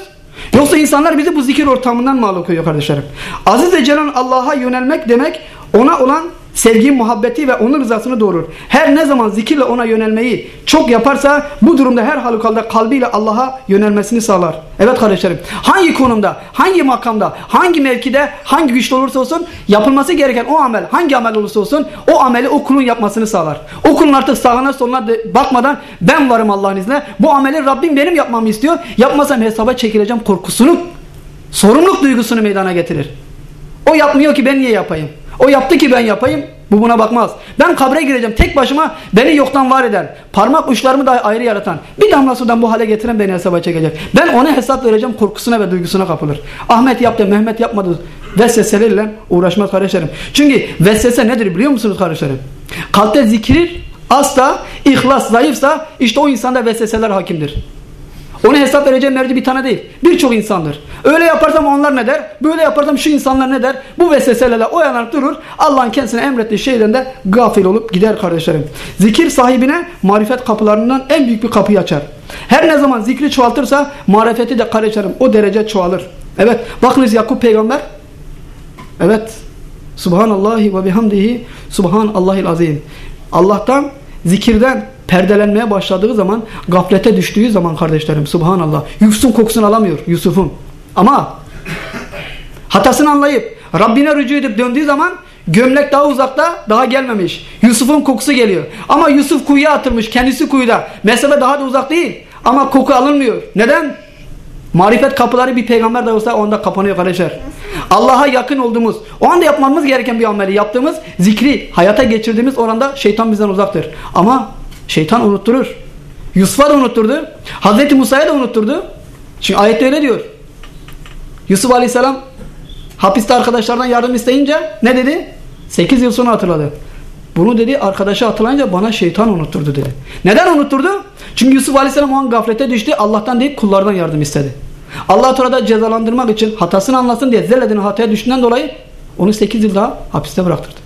Yoksa insanlar bizi bu zikir ortamından mı alıkoyuyor kardeşlerim? Aziz ve Celal Allah'a yönelmek demek ona olan sevgi, muhabbeti ve onun rızasını doğurur. Her ne zaman zikirle ona yönelmeyi çok yaparsa bu durumda her halükarda kalbiyle Allah'a yönelmesini sağlar. Evet kardeşlerim hangi konumda, hangi makamda, hangi mevkide, hangi güçlü olursa olsun yapılması gereken o amel, hangi amel olursa olsun o ameli o kulun yapmasını sağlar. O kulun artık sağına soluna bakmadan ben varım Allah'ın izniyle. Bu ameli Rabbim benim yapmamı istiyor. Yapmasam hesaba çekileceğim korkusunu, sorumluluk duygusunu meydana getirir. O yapmıyor ki ben niye yapayım? O yaptı ki ben yapayım. Bu buna bakmaz. Ben kabre gireceğim tek başıma beni yoktan var eden, parmak uçlarımı da ayrı yaratan, bir damla sudan bu hale getiren beni hesaba çekecek. Ben ona hesap vereceğim korkusuna ve duygusuna kapılır. Ahmet yaptı, Mehmet yapmadı. Vesveselerle uğraşmaz kardeşlerim. Çünkü vesvese nedir biliyor musunuz kardeşlerim? Kalpte zikir asla, ihlas zayıfsa işte o insanda vesveseler hakimdir. Ona hesap vereceğim merci bir tane değil. Birçok insandır. Öyle yaparsam onlar ne der? Böyle yaparsam şu insanlar ne der? Bu vesveselerle oyalanıp durur. Allah'ın kendisine emrettiği şeyden de gafil olup gider kardeşlerim. Zikir sahibine marifet kapılarından en büyük bir kapıyı açar. Her ne zaman zikri çoğaltırsa marifeti de kardeşlerim o derece çoğalır. Evet bakınız Yakup peygamber. Evet. Subhanallahi ve bihamdihi subhanallahil azim. Allah'tan zikirden perdelenmeye başladığı zaman gaflete düştüğü zaman kardeşlerim subhanallah Yusuf'un kokusunu alamıyor Yusuf'un ama hatasını anlayıp Rabbine rücu edip döndüğü zaman gömlek daha uzakta daha gelmemiş Yusuf'un kokusu geliyor ama Yusuf kuyuya atılmış kendisi kuyuda mesafe daha da uzak değil ama koku alınmıyor neden? Marifet kapıları bir peygamber de olsa onda kapanıyor kardeşler. Allah'a yakın olduğumuz, o anda yapmamız gereken bir ameli yaptığımız zikri hayata geçirdiğimiz oranda şeytan bizden uzaktır. Ama Şeytan unutturur. Yusuf'a da unutturdu. Hazreti Musa'ya da unutturdu. Çünkü ayette öyle diyor. Yusuf Aleyhisselam hapiste arkadaşlardan yardım isteyince ne dedi? 8 yıl sonra hatırladı. Bunu dedi arkadaşı hatırlayınca bana şeytan unutturdu dedi. Neden unutturdu? Çünkü Yusuf Aleyhisselam o an gaflete düştü. Allah'tan değil kullardan yardım istedi. Allah Teala cezalandırmak için hatasını anlasın diye zelledin hataya düştüğünden dolayı Onu 8 yıl daha hapiste bıraktırdı.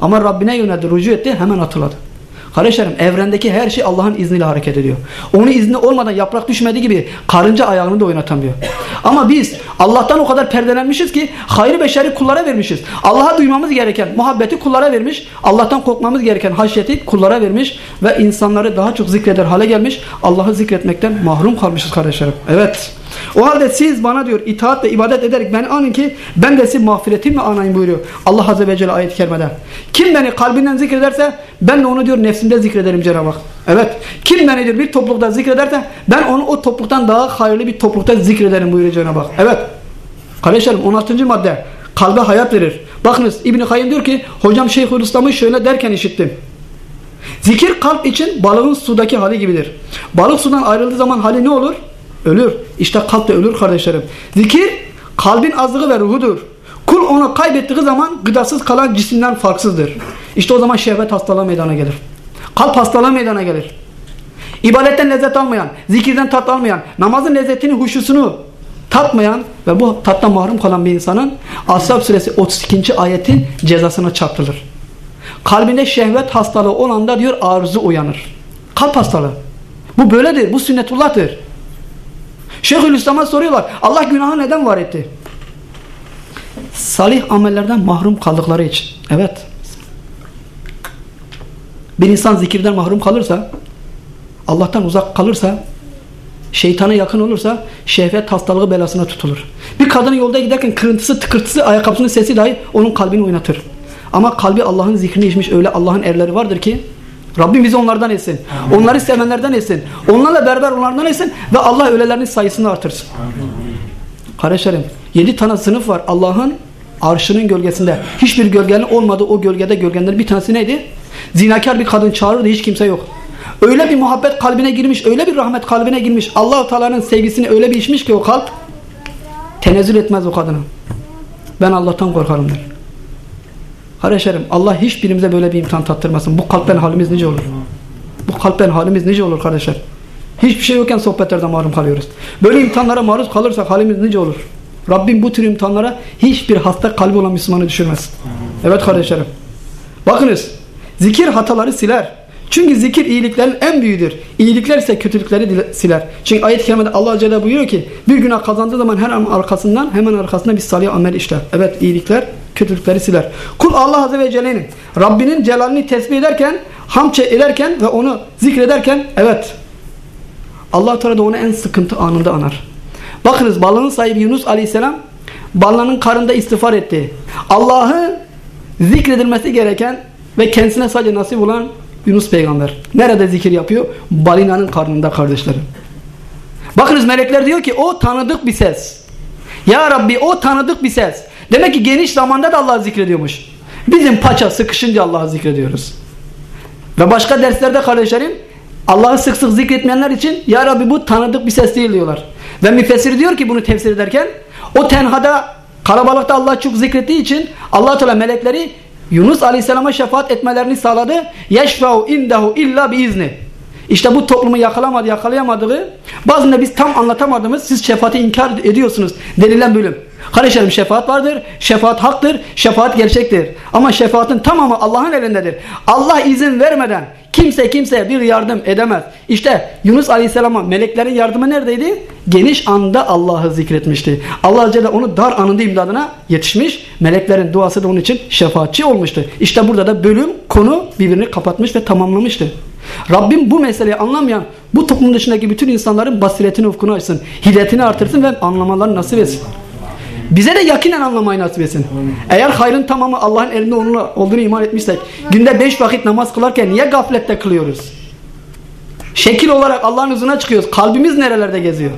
Ama Rabbine yöneldi, rücu etti, hemen hatırladı. Kardeşlerim evrendeki her şey Allah'ın izniyle hareket ediyor. Onun izni olmadan yaprak düşmediği gibi karınca ayağını da oynatamıyor. Ama biz Allah'tan o kadar perdelenmişiz ki hayrı beşeri kullara vermişiz. Allah'a duymamız gereken muhabbeti kullara vermiş. Allah'tan korkmamız gereken haşyeti kullara vermiş. Ve insanları daha çok zikreder hale gelmiş. Allah'ı zikretmekten mahrum kalmışız kardeşlerim. Evet. O halde siz bana diyor itaat ve ibadet ederek beni anın ki ben de sizi mağfiretimle anayım buyuruyor. Allah Azze ve Celle ayet-i kerimede. Kim beni kalbinden zikrederse ben de onu diyor nefsimde zikrederim Cenab-ı Hak. Evet. Kim beni diyor bir toplulukta zikrederse ben onu o topluluktan daha hayırlı bir toplulukta zikrederim buyuruyor Cenab-ı Hak. Evet. Kardeşlerim 16. madde. Kalbe hayat verir. Bakınız İbn-i Kayyum diyor ki hocam Şeyhülislam'ı şöyle derken işittim. Zikir kalp için balığın sudaki hali gibidir. Balık sudan ayrıldığı zaman hali ne olur? Ölür. İşte kalp de ölür kardeşlerim. Zikir kalbin azlığı ve ruhudur. Kul onu kaybettiği zaman gıdasız kalan cisimden farksızdır. İşte o zaman şehvet hastalığı meydana gelir. Kalp hastalığı meydana gelir. İbadetten lezzet almayan, zikirden tat almayan, namazın lezzetini, huşusunu tatmayan ve bu tattan mahrum kalan bir insanın Ashab suresi 32. ayetin cezasına çarptırılır. Kalbinde şehvet hastalığı olan da diyor arzu uyanır. Kalp hastalığı. Bu böyledir. Bu sünnetullah'tır. Şeyhülislam'a soruyorlar. Allah günahı neden var etti? Salih amellerden mahrum kaldıkları için. Evet. Bir insan zikirden mahrum kalırsa, Allah'tan uzak kalırsa, şeytana yakın olursa şehvet hastalığı belasına tutulur. Bir kadının yolda giderken kırıntısı, tıkırtısı, ayakkabısının sesi dahi onun kalbini oynatır. Ama kalbi Allah'ın zikrini içmiş öyle Allah'ın erleri vardır ki Rabbim bizi onlardan etsin. Amin. Onları sevenlerden etsin. Onlarla beraber onlardan etsin ve Allah ölelerinin sayısını artırsın. Kardeşlerim yedi tane sınıf var Allah'ın arşının gölgesinde. Hiçbir gölgenin olmadığı o gölgede gölgenlerin bir tanesi neydi? Zinakar bir kadın çağırırdı hiç kimse yok. Öyle bir muhabbet kalbine girmiş, öyle bir rahmet kalbine girmiş. Allah-u Teala'nın sevgisini öyle bir içmiş ki o kalp tenezzül etmez o kadına. Ben Allah'tan korkarım der. Kardeşlerim Allah hiçbirimize böyle bir imtihan tattırmasın. Bu kalpten halimiz nice olur? Bu kalpten halimiz nice olur kardeşler? Hiçbir şey yokken sohbetlerden mahrum kalıyoruz. Böyle imtihanlara maruz kalırsak halimiz nice olur? Rabbim bu tür imtihanlara hiçbir hasta kalbi olan Müslümanı düşürmez. Evet kardeşlerim. Bakınız zikir hataları siler. Çünkü zikir iyiliklerin en büyüğüdür. İyilikler ise kötülükleri siler. Çünkü ayet-i kerimede Allah Celle buyuruyor ki bir günah kazandığı zaman her arkasından hemen arkasında bir salih amel işler. Evet iyilikler kötülükleri siler. Kul Allah Azze ve Celle'nin Rabbinin celalini tesbih ederken, hamçe ederken ve onu zikrederken evet Allah Teala da onu en sıkıntı anında anar. Bakınız balığın sahibi Yunus Aleyhisselam balığının karında istiğfar etti. Allah'ı zikredilmesi gereken ve kendisine sadece nasip olan Yunus peygamber. Nerede zikir yapıyor? Balinanın karnında kardeşlerim. Bakınız melekler diyor ki o tanıdık bir ses. Ya Rabbi o tanıdık bir ses. Demek ki geniş zamanda da Allah'ı zikrediyormuş. Bizim paça sıkışınca Allah'ı zikrediyoruz. Ve başka derslerde kardeşlerim Allah'ı sık sık zikretmeyenler için Ya Rabbi bu tanıdık bir ses değil diyorlar. Ve müfessir diyor ki bunu tefsir ederken o tenhada kalabalıkta Allah çok zikrettiği için allah Teala melekleri Yunus Aleyhisselam'a şefaat etmelerini sağladı. Yeşfeu indehu illa biizni. İşte bu toplumu yakalamadı, yakalayamadığı bazında biz tam anlatamadığımız siz şefaati inkar ediyorsunuz denilen bölüm. Kardeşlerim şefaat vardır. Şefaat haktır. Şefaat gerçektir. Ama şefaatin tamamı Allah'ın elindedir. Allah izin vermeden kimse kimseye bir yardım edemez. İşte Yunus Aleyhisselam'a meleklerin yardımı neredeydi? Geniş anda Allah'ı zikretmişti. Allah Celle onu dar anında imdadına yetişmiş. Meleklerin duası da onun için şefaatçi olmuştu. İşte burada da bölüm, konu birbirini kapatmış ve tamamlamıştı. Rabbim bu meseleyi anlamayan bu toplum dışındaki bütün insanların basiretini ufkunu açsın. Hidayetini artırsın ve anlamalarını nasip etsin. Bize de yakinen anlamayı nasip etsin. Eğer hayrın tamamı Allah'ın elinde olduğunu iman etmişsek günde beş vakit namaz kılarken niye gaflette kılıyoruz? Şekil olarak Allah'ın huzuruna çıkıyoruz. Kalbimiz nerelerde geziyor?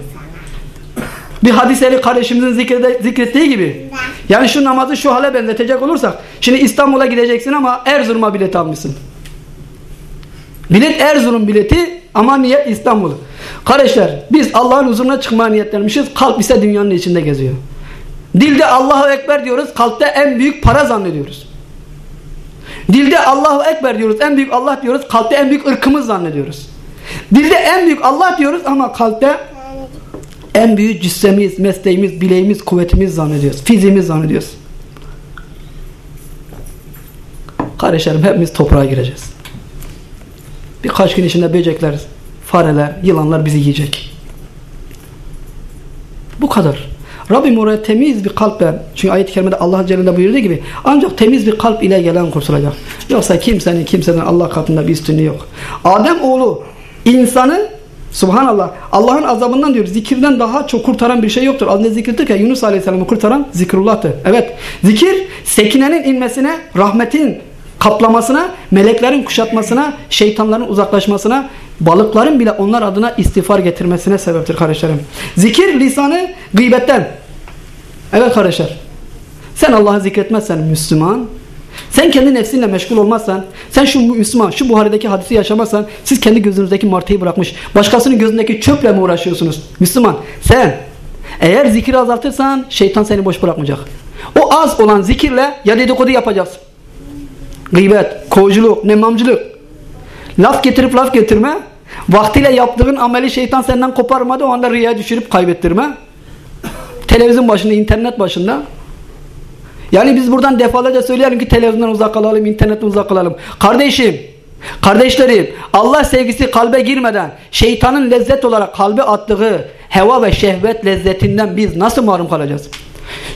Bir hadiseli kardeşimizin zikrede, zikrettiği gibi. Yani şu namazı şu hale benzetecek olursak. Şimdi İstanbul'a gideceksin ama Erzurum'a bilet almışsın. Bilet Erzurum bileti ama niyet İstanbul. Kardeşler biz Allah'ın huzuruna çıkmaya niyetlenmişiz. Kalp ise dünyanın içinde geziyor. Dilde Allahu Ekber diyoruz. Kalpte en büyük para zannediyoruz. Dilde Allahu Ekber diyoruz. En büyük Allah diyoruz. Kalpte en büyük ırkımız zannediyoruz. Dilde en büyük Allah diyoruz ama kalpte en büyük cüssemiz, mesleğimiz, bileğimiz, kuvvetimiz zannediyoruz. Fiziğimiz zannediyoruz. Kardeşlerim hepimiz toprağa gireceğiz. Birkaç gün içinde böcekler, fareler, yılanlar bizi yiyecek. Bu kadar. Rabbim oraya temiz bir kalple çünkü ayet-i kerimede Allah Celle buyurduğu gibi ancak temiz bir kalp ile gelen kurtulacak. Yoksa kimsenin kimseden Allah katında bir üstünlüğü yok. Adem oğlu insanı Subhanallah. Allah'ın azabından diyor zikirden daha çok kurtaran bir şey yoktur. Az önce zikrettik ya Yunus Aleyhisselam'ı kurtaran zikrullah'tır. Evet. Zikir sekinenin inmesine, rahmetin kaplamasına, meleklerin kuşatmasına, şeytanların uzaklaşmasına, balıkların bile onlar adına istiğfar getirmesine sebeptir kardeşlerim. Zikir lisanı gıybetten. Evet kardeşler. Sen Allah'ı zikretmezsen Müslüman, sen kendi nefsinle meşgul olmazsan, sen şu Müslüman, şu Buhari'deki hadisi yaşamazsan, siz kendi gözünüzdeki martıyı bırakmış, başkasının gözündeki çöple mi uğraşıyorsunuz? Müslüman, sen eğer zikri azaltırsan şeytan seni boş bırakmayacak. O az olan zikirle ya dedikodu yapacağız. Gıybet, kovuculuk, nemamcılık. Laf getirip laf getirme. Vaktiyle yaptığın ameli şeytan senden koparmadı. O anda rüya düşürüp kaybettirme. Televizyon başında, internet başında. Yani biz buradan defalarca söyleyelim ki televizyondan uzak kalalım, internetten uzak kalalım. Kardeşim, kardeşlerim, Allah sevgisi kalbe girmeden şeytanın lezzet olarak kalbe attığı heva ve şehvet lezzetinden biz nasıl mahrum kalacağız?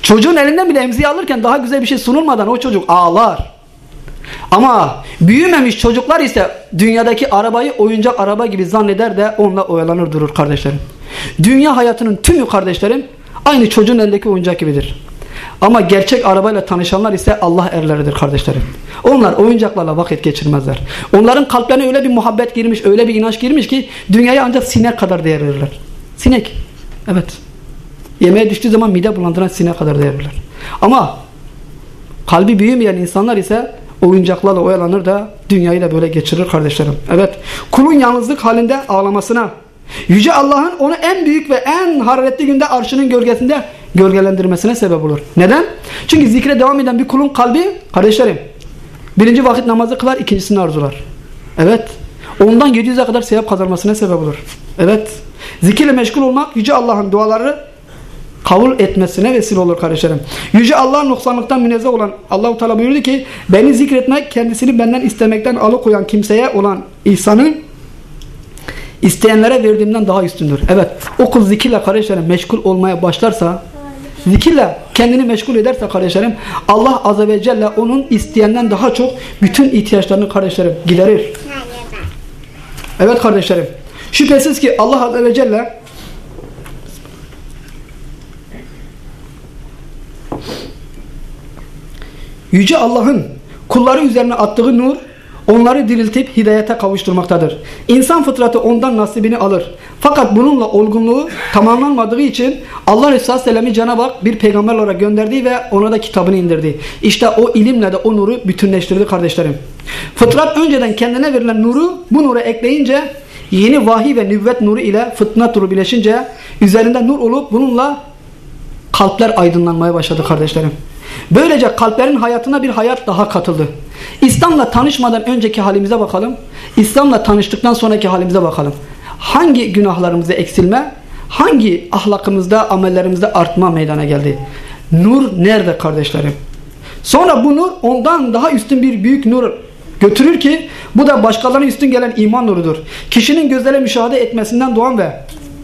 Çocuğun elinden bile emziği alırken daha güzel bir şey sunulmadan o çocuk ağlar. Ama büyümemiş çocuklar ise dünyadaki arabayı oyuncak araba gibi zanneder de onunla oyalanır durur kardeşlerim. Dünya hayatının tümü kardeşlerim aynı çocuğun elindeki oyuncak gibidir. Ama gerçek arabayla tanışanlar ise Allah erleridir kardeşlerim. Onlar oyuncaklarla vakit geçirmezler. Onların kalplerine öyle bir muhabbet girmiş, öyle bir inanç girmiş ki dünyaya ancak sinek kadar değer verirler. Sinek. Evet. Yemeğe düştüğü zaman mide bulandıran sinek kadar değer verirler. Ama kalbi büyümeyen insanlar ise oyuncaklarla oyalanır da dünyayı da böyle geçirir kardeşlerim. Evet. Kulun yalnızlık halinde ağlamasına, Yüce Allah'ın onu en büyük ve en hararetli günde arşının gölgesinde gölgelendirmesine sebep olur. Neden? Çünkü zikre devam eden bir kulun kalbi, kardeşlerim, birinci vakit namazı kılar, ikincisini arzular. Evet. Ondan 700'e kadar sevap kazanmasına sebep olur. Evet. Zikirle meşgul olmak Yüce Allah'ın duaları kabul etmesine vesile olur kardeşlerim. Yüce Allah'ın noksanlıktan münezzeh olan Allahu Teala buyurdu ki beni zikretmek kendisini benden istemekten alıkoyan kimseye olan ihsanı isteyenlere verdiğimden daha üstündür. Evet o kul zikirle kardeşlerim meşgul olmaya başlarsa zikirle kendini meşgul ederse kardeşlerim Allah Azze ve Celle onun isteyenden daha çok bütün ihtiyaçlarını kardeşlerim giderir. Evet kardeşlerim şüphesiz ki Allah Azze ve Celle Yüce Allah'ın kulları üzerine attığı nur onları diriltip hidayete kavuşturmaktadır. İnsan fıtratı ondan nasibini alır. Fakat bununla olgunluğu tamamlanmadığı için Allah Resulü Aleyhisselam'ı Cenab-ı Hak bir peygamber olarak gönderdi ve ona da kitabını indirdi. İşte o ilimle de o nuru bütünleştirdi kardeşlerim. Fıtrat önceden kendine verilen nuru bu nura ekleyince yeni vahiy ve nüvvet nuru ile fıtnat nuru birleşince üzerinde nur olup bununla kalpler aydınlanmaya başladı kardeşlerim. Böylece kalplerin hayatına bir hayat daha katıldı. İslam'la tanışmadan önceki halimize bakalım. İslam'la tanıştıktan sonraki halimize bakalım. Hangi günahlarımızda eksilme, hangi ahlakımızda, amellerimizde artma meydana geldi? Nur nerede kardeşlerim? Sonra bu nur ondan daha üstün bir büyük nur götürür ki bu da başkalarına üstün gelen iman nurudur. Kişinin gözlere müşahede etmesinden doğan ve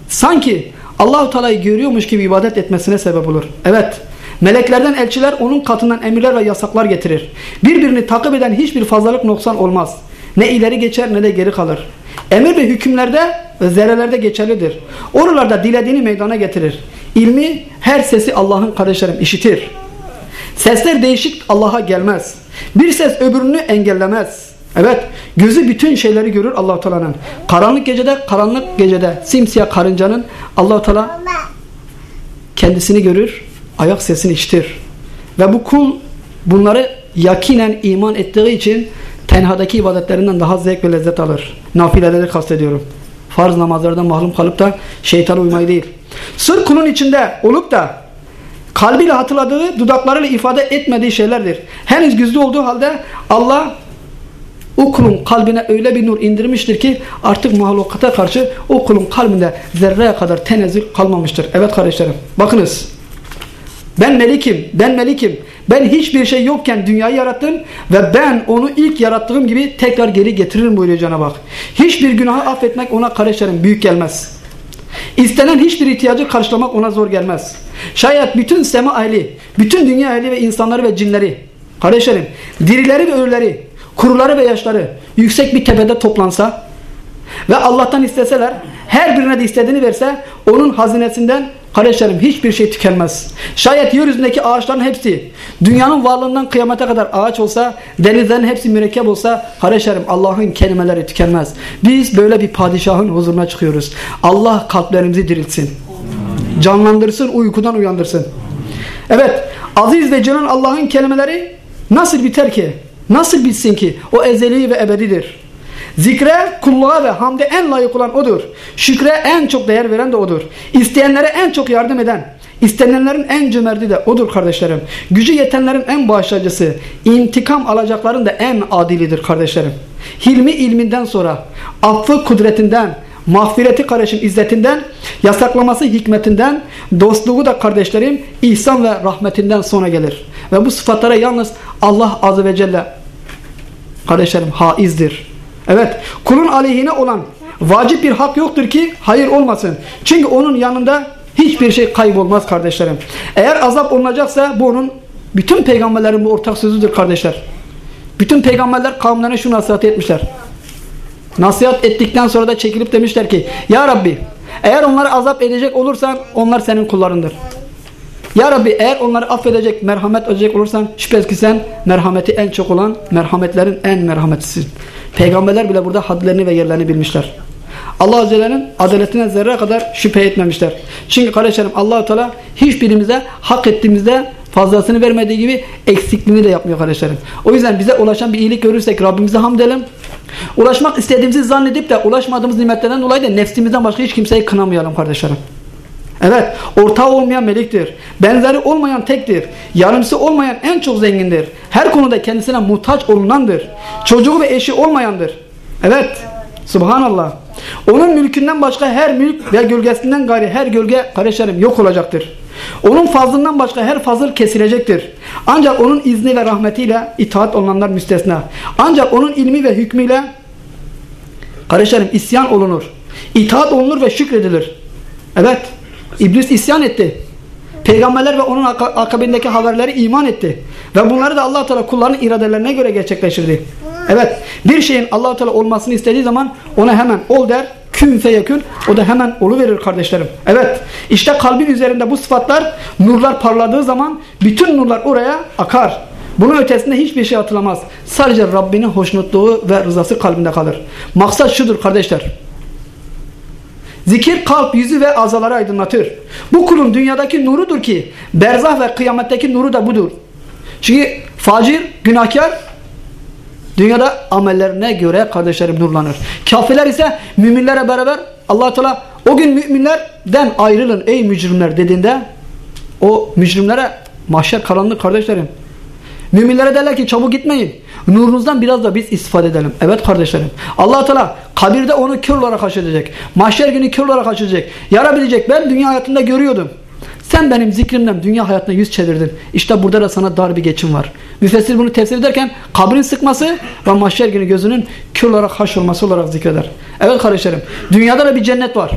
sanki Allahu Teala'yı görüyormuş gibi ibadet etmesine sebep olur. Evet. Meleklerden elçiler onun katından emirler ve yasaklar getirir. Birbirini takip eden hiçbir fazlalık noksan olmaz. Ne ileri geçer ne de geri kalır. Emir ve hükümlerde ve zerrelerde geçerlidir. Oralarda dilediğini meydana getirir. İlmi her sesi Allah'ın kardeşlerim işitir. Sesler değişik Allah'a gelmez. Bir ses öbürünü engellemez. Evet, gözü bütün şeyleri görür Allah Teala'nın. Karanlık gecede, karanlık gecede simsiyah karıncanın Allah Teala kendisini görür ayak sesini işitir. Ve bu kul bunları yakinen iman ettiği için tenhadaki ibadetlerinden daha zevk ve lezzet alır. Nafileleri kastediyorum. Farz namazlardan mahrum kalıp da şeytana uymayı değil. Sır kulun içinde olup da kalbiyle hatırladığı, dudaklarıyla ifade etmediği şeylerdir. Henüz gizli olduğu halde Allah o kulun kalbine öyle bir nur indirmiştir ki artık mahlukata karşı o kulun kalbinde zerreye kadar tenezzül kalmamıştır. Evet kardeşlerim bakınız ben melikim, ben melikim. Ben hiçbir şey yokken dünyayı yarattım ve ben onu ilk yarattığım gibi tekrar geri getiririm buyuruyor Cenab-ı Hak. Hiçbir günahı affetmek ona kardeşlerim büyük gelmez. İstenen hiçbir ihtiyacı karşılamak ona zor gelmez. Şayet bütün sema ehli, bütün dünya ehli ve insanları ve cinleri, kardeşlerim, dirileri ve ölüleri, kuruları ve yaşları yüksek bir tepede toplansa ve Allah'tan isteseler, her birine de istediğini verse, onun hazinesinden kardeşlerim hiçbir şey tükenmez. Şayet yeryüzündeki ağaçların hepsi, dünyanın varlığından kıyamete kadar ağaç olsa, denizlerin hepsi mürekkep olsa, kardeşlerim Allah'ın kelimeleri tükenmez. Biz böyle bir padişahın huzuruna çıkıyoruz. Allah kalplerimizi diriltsin. Canlandırsın, uykudan uyandırsın. Evet, aziz ve celal Allah'ın kelimeleri nasıl biter ki? Nasıl bitsin ki? O ezeli ve ebedidir. Zikre, kulluğa ve hamde en layık olan O'dur. Şükre en çok değer veren de O'dur. İsteyenlere en çok yardım eden, istenenlerin en cömerti de O'dur kardeşlerim. Gücü yetenlerin en bağışlayıcısı, intikam alacakların da en adilidir kardeşlerim. Hilmi ilminden sonra, affı kudretinden, mağfireti kardeşim izzetinden, yasaklaması hikmetinden, dostluğu da kardeşlerim ihsan ve rahmetinden sonra gelir. Ve bu sıfatlara yalnız Allah Azze ve Celle kardeşlerim haizdir. Evet kulun aleyhine olan vacip bir hak yoktur ki hayır olmasın. Çünkü onun yanında hiçbir şey kaybolmaz kardeşlerim. Eğer azap olunacaksa bu onun bütün peygamberlerin bu ortak sözüdür kardeşler. Bütün peygamberler kavimlerine şu nasihat etmişler. Nasihat ettikten sonra da çekilip demişler ki Ya Rabbi eğer onları azap edecek olursan onlar senin kullarındır. Ya Rabbi eğer onları affedecek, merhamet edecek olursan şüphesiz ki sen merhameti en çok olan merhametlerin en merhametlisin. Peygamberler bile burada hadlerini ve yerlerini bilmişler. Allah Azze ve Celle'nin adaletine zerre kadar şüphe etmemişler. Çünkü kardeşlerim allah Teala hiçbirimize hak ettiğimizde fazlasını vermediği gibi eksikliğini de yapmıyor kardeşlerim. O yüzden bize ulaşan bir iyilik görürsek Rabbimize hamd edelim. Ulaşmak istediğimizi zannedip de ulaşmadığımız nimetlerden dolayı da nefsimizden başka hiç kimseyi kınamayalım kardeşlerim. Evet, ortağı olmayan meliktir. Benzeri olmayan tektir. Yarımsı olmayan en çok zengindir. Her konuda kendisine muhtaç olunandır. Çocuğu ve eşi olmayandır. Evet, subhanallah. Onun mülkünden başka her mülk ve gölgesinden gayri her gölge kardeşlerim yok olacaktır. Onun fazlından başka her fazıl kesilecektir. Ancak onun izni ve rahmetiyle itaat olanlar müstesna. Ancak onun ilmi ve hükmüyle kardeşlerim isyan olunur. İtaat olunur ve şükredilir. Evet. İblis isyan etti. Peygamberler ve onun akabindeki haberleri iman etti. Ve bunları da allah Teala kullarının iradelerine göre gerçekleştirdi. Evet bir şeyin allah Teala olmasını istediği zaman ona hemen ol der. Kün feyekün o da hemen verir kardeşlerim. Evet işte kalbin üzerinde bu sıfatlar nurlar parladığı zaman bütün nurlar oraya akar. Bunun ötesinde hiçbir şey atılamaz. Sadece Rabbinin hoşnutluğu ve rızası kalbinde kalır. Maksat şudur kardeşler. Zikir kalp, yüzü ve azaları aydınlatır. Bu kulun dünyadaki nurudur ki berzah ve kıyametteki nuru da budur. Çünkü facir, günahkar dünyada amellerine göre kardeşlerim nurlanır. Kafirler ise müminlere beraber allah Teala o gün müminlerden ayrılın ey mücrimler dediğinde o mücrimlere mahşer karanlık kardeşlerim. Müminlere derler ki çabuk gitmeyin. Nurunuzdan biraz da biz istifade edelim. Evet kardeşlerim. allah Teala kabirde onu kör olarak haşredecek. Mahşer günü kör olarak haşredecek. Yarabilecek. Ben dünya hayatında görüyordum. Sen benim zikrimden dünya hayatına yüz çevirdin. İşte burada da sana dar bir geçim var. Müfessir bunu tefsir ederken kabrin sıkması ve mahşer günü gözünün kör olarak haş olması olarak zikreder. Evet kardeşlerim. Dünyada da bir cennet var.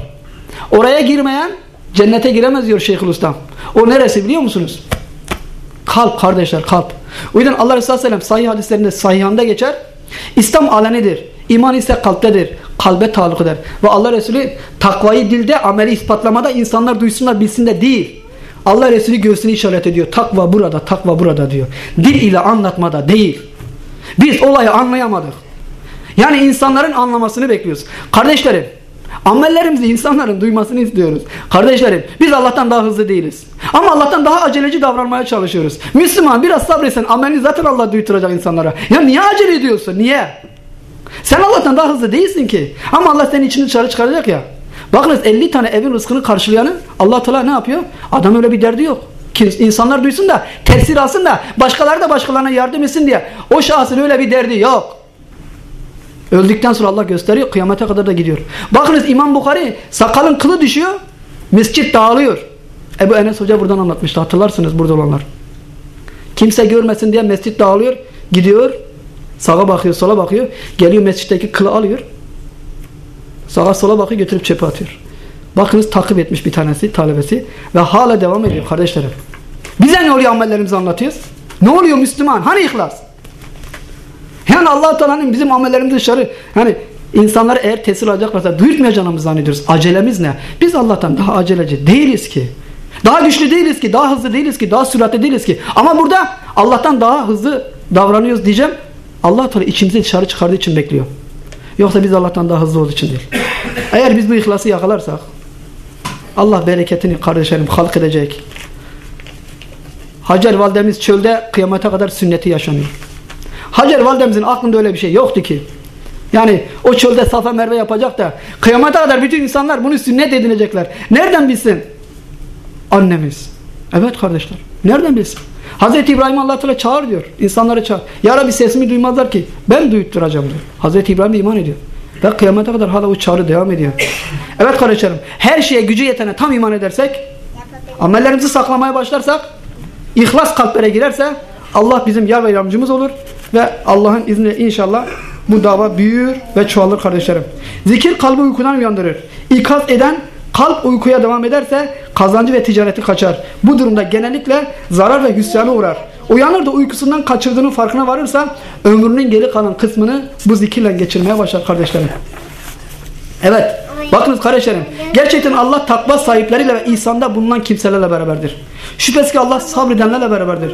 Oraya girmeyen cennete giremez diyor Şeyhülislam. O neresi biliyor musunuz? Kalp kardeşler kalp. O yüzden Allah Resulü Aleyhisselam sahih hadislerinde sahihanda geçer. İslam alenidir. İman ise kalptedir. Kalbe taluk eder. Ve Allah Resulü takvayı dilde ameli ispatlamada insanlar duysunlar bilsin de değil. Allah Resulü göğsünü işaret ediyor. Takva burada, takva burada diyor. Dil ile anlatmada değil. Biz olayı anlayamadık. Yani insanların anlamasını bekliyoruz. Kardeşlerim, amellerimizi insanların duymasını istiyoruz. Kardeşlerim, biz Allah'tan daha hızlı değiliz. Ama Allah'tan daha aceleci davranmaya çalışıyoruz. Müslüman biraz sabretsen amelini zaten Allah duyturacak insanlara. Ya niye acele ediyorsun? Niye? Sen Allah'tan daha hızlı değilsin ki. Ama Allah senin içini dışarı çıkaracak ya. Bakınız 50 tane evin rızkını karşılayanı Allah Teala ne yapıyor? Adam öyle bir derdi yok. Ki insanlar duysun da tesir alsın da başkaları da başkalarına yardım etsin diye. O şahsın öyle bir derdi yok. Öldükten sonra Allah gösteriyor. Kıyamete kadar da gidiyor. Bakınız İmam Bukhari sakalın kılı düşüyor. Mescit dağılıyor. Ebu Enes Hoca buradan anlatmıştı. Hatırlarsınız burada olanlar. Kimse görmesin diye mescit dağılıyor. Gidiyor. Sağa bakıyor, sola bakıyor. Geliyor mescitteki kılı alıyor. Sağa sola bakıyor götürüp çöpe atıyor. Bakınız takip etmiş bir tanesi, talebesi. Ve hala devam ediyor kardeşlerim. Bize ne oluyor amellerimizi anlatıyoruz? Ne oluyor Müslüman? Hani ihlas? Yani allah Teala'nın bizim amellerimizi dışarı yani insanlar eğer tesir alacaklarsa duyurtmayacağını zannediyoruz. Acelemiz ne? Biz Allah'tan daha aceleci değiliz ki. Daha güçlü değiliz ki, daha hızlı değiliz ki, daha süratli değiliz ki. Ama burada Allah'tan daha hızlı davranıyoruz diyeceğim. Allah Teala içimizi dışarı çıkardığı için bekliyor. Yoksa biz Allah'tan daha hızlı olduğu için değil. Eğer biz bu ihlası yakalarsak Allah bereketini kardeşlerim halk edecek. Hacer validemiz çölde kıyamete kadar sünneti yaşanıyor. Hacer validemizin aklında öyle bir şey yoktu ki. Yani o çölde Safa Merve yapacak da kıyamete kadar bütün insanlar bunu sünnet edinecekler. Nereden bilsin? Annemiz. Evet kardeşler. Nereden bilsin? Hazreti İbrahim Allah Teala çağır diyor. İnsanları çağır. Ya Rabbi sesimi duymazlar ki ben duyutturacağım diyor. Hazreti İbrahim iman ediyor. Ve kıyamete kadar hala o çağrı devam ediyor. Evet kardeşlerim. Her şeye gücü yetene tam iman edersek amellerimizi saklamaya başlarsak ihlas kalplere girerse Allah bizim yar ve yardımcımız olur ve Allah'ın izniyle inşallah bu dava büyür ve çoğalır kardeşlerim. Zikir kalbi uykudan uyandırır. İkaz eden kalp uykuya devam ederse kazancı ve ticareti kaçar. Bu durumda genellikle zarar ve hüsyana uğrar. Uyanır da uykusundan kaçırdığının farkına varırsa ömrünün geri kalan kısmını bu zikirle geçirmeye başlar kardeşlerim. Evet. Bakınız kardeşlerim. Gerçekten Allah takva sahipleriyle ve ihsanda bulunan kimselerle beraberdir. Şüphesiz ki Allah sabredenlerle beraberdir.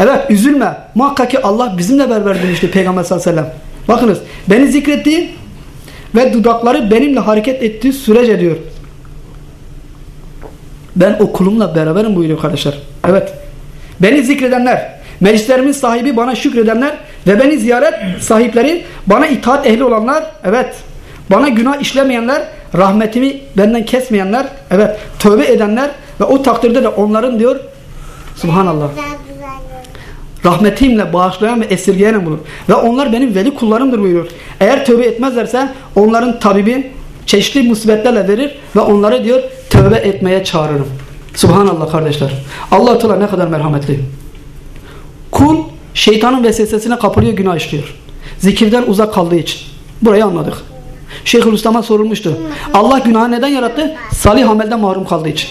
Evet üzülme. Muhakkak ki Allah bizimle beraber demişti Peygamber sallallahu aleyhi ve sellem. Bakınız beni zikrettiği ve dudakları benimle hareket ettiği sürece diyor. Ben o kulumla beraberim buyuruyor kardeşler. Evet. Beni zikredenler, meclislerimin sahibi bana şükredenler ve beni ziyaret sahipleri bana itaat ehli olanlar, evet. Bana günah işlemeyenler, rahmetimi benden kesmeyenler, evet. Tövbe edenler ve o takdirde de onların diyor Subhanallah. Rahmetimle bağışlayan ve esirgeyenim bulur. Ve onlar benim veli kullarımdır buyuruyor. Eğer tövbe etmezlerse onların tabibi çeşitli musibetlerle verir ve onları diyor tövbe etmeye çağırırım. Subhanallah kardeşler. Allah Teala ne kadar merhametli. Kul şeytanın vesvesesine kapılıyor günah işliyor. Zikirden uzak kaldığı için. Burayı anladık. Şeyhülislam'a sorulmuştu. Allah günahı neden yarattı? Salih amelden mahrum kaldığı için.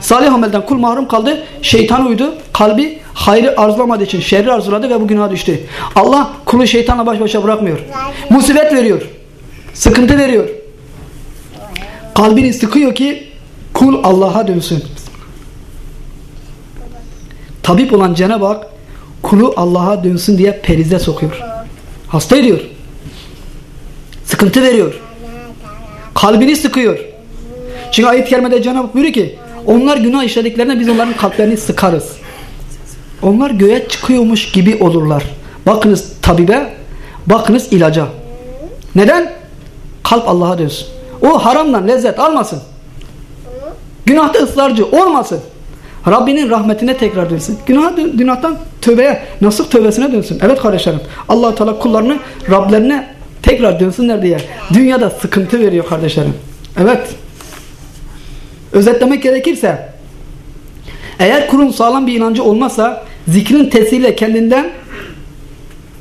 Salih amelden kul mahrum kaldı. Şeytan uydu. Kalbi hayrı arzulamadığı için şerri arzuladı ve bu günaha düştü. Allah kulu şeytanla baş başa bırakmıyor. Musibet veriyor. Sıkıntı veriyor. Kalbini sıkıyor ki kul Allah'a dönsün. Tabip olan Cenab-ı Hak kulu Allah'a dönsün diye perize sokuyor. Hasta ediyor. Sıkıntı veriyor. Kalbini sıkıyor. Çünkü ayet-i kerimede Cenab-ı Hak buyuruyor ki onlar günah işlediklerinde biz onların kalplerini sıkarız. Onlar göğe çıkıyormuş gibi olurlar. Bakınız tabibe, bakınız ilaca. Neden? Kalp Allah'a dönsün. O haramdan lezzet almasın. Günahta ısrarcı olmasın. Rabbinin rahmetine tekrar dönsün. Günah, günahtan tövbeye, nasıl tövbesine dönsün. Evet kardeşlerim. allah Teala kullarını Rablerine tekrar dönsünler diye dünyada sıkıntı veriyor kardeşlerim. Evet. Özetlemek gerekirse eğer kurum sağlam bir inancı olmazsa zikrin tesiriyle kendinden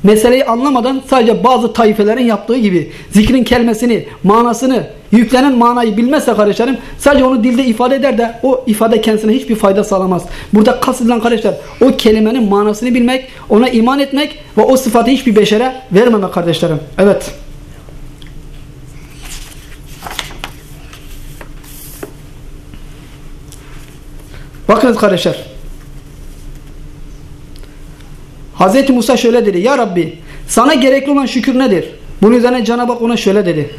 meseleyi anlamadan sadece bazı taifelerin yaptığı gibi zikrin kelimesini, manasını, yüklenen manayı bilmezse kardeşlerim sadece onu dilde ifade eder de o ifade kendisine hiçbir fayda sağlamaz. Burada kastedilen kardeşler o kelimenin manasını bilmek, ona iman etmek ve o sıfatı hiçbir beşere vermemek kardeşlerim. Evet. Bakınız kardeşler. Hz. Musa şöyle dedi. Ya Rabbi sana gerekli olan şükür nedir? Bunun üzerine Cenab-ı Hak ona şöyle dedi.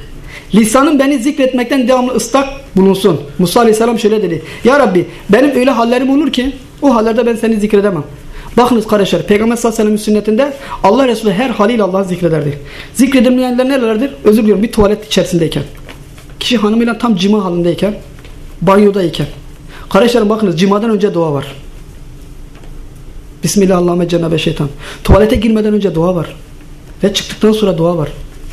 Lisanım beni zikretmekten devamlı ıslak bulunsun. Musa Aleyhisselam şöyle dedi. Ya Rabbi benim öyle hallerim olur ki o hallerde ben seni zikredemem. Bakınız kardeşler Peygamber sallallahu aleyhi ve sellem'in sünnetinde Allah Resulü her haliyle Allah'ı zikrederdi. Zikredilmeyenler nelerdir? Özür diliyorum bir tuvalet içerisindeyken. Kişi hanımıyla tam cima halindeyken, banyodayken. Kardeşlerim bakınız cimadan önce dua var. Bismillahirrahmanirrahim cenab şeytan. Tuvalete girmeden önce dua var. Ve çıktıktan sonra dua var.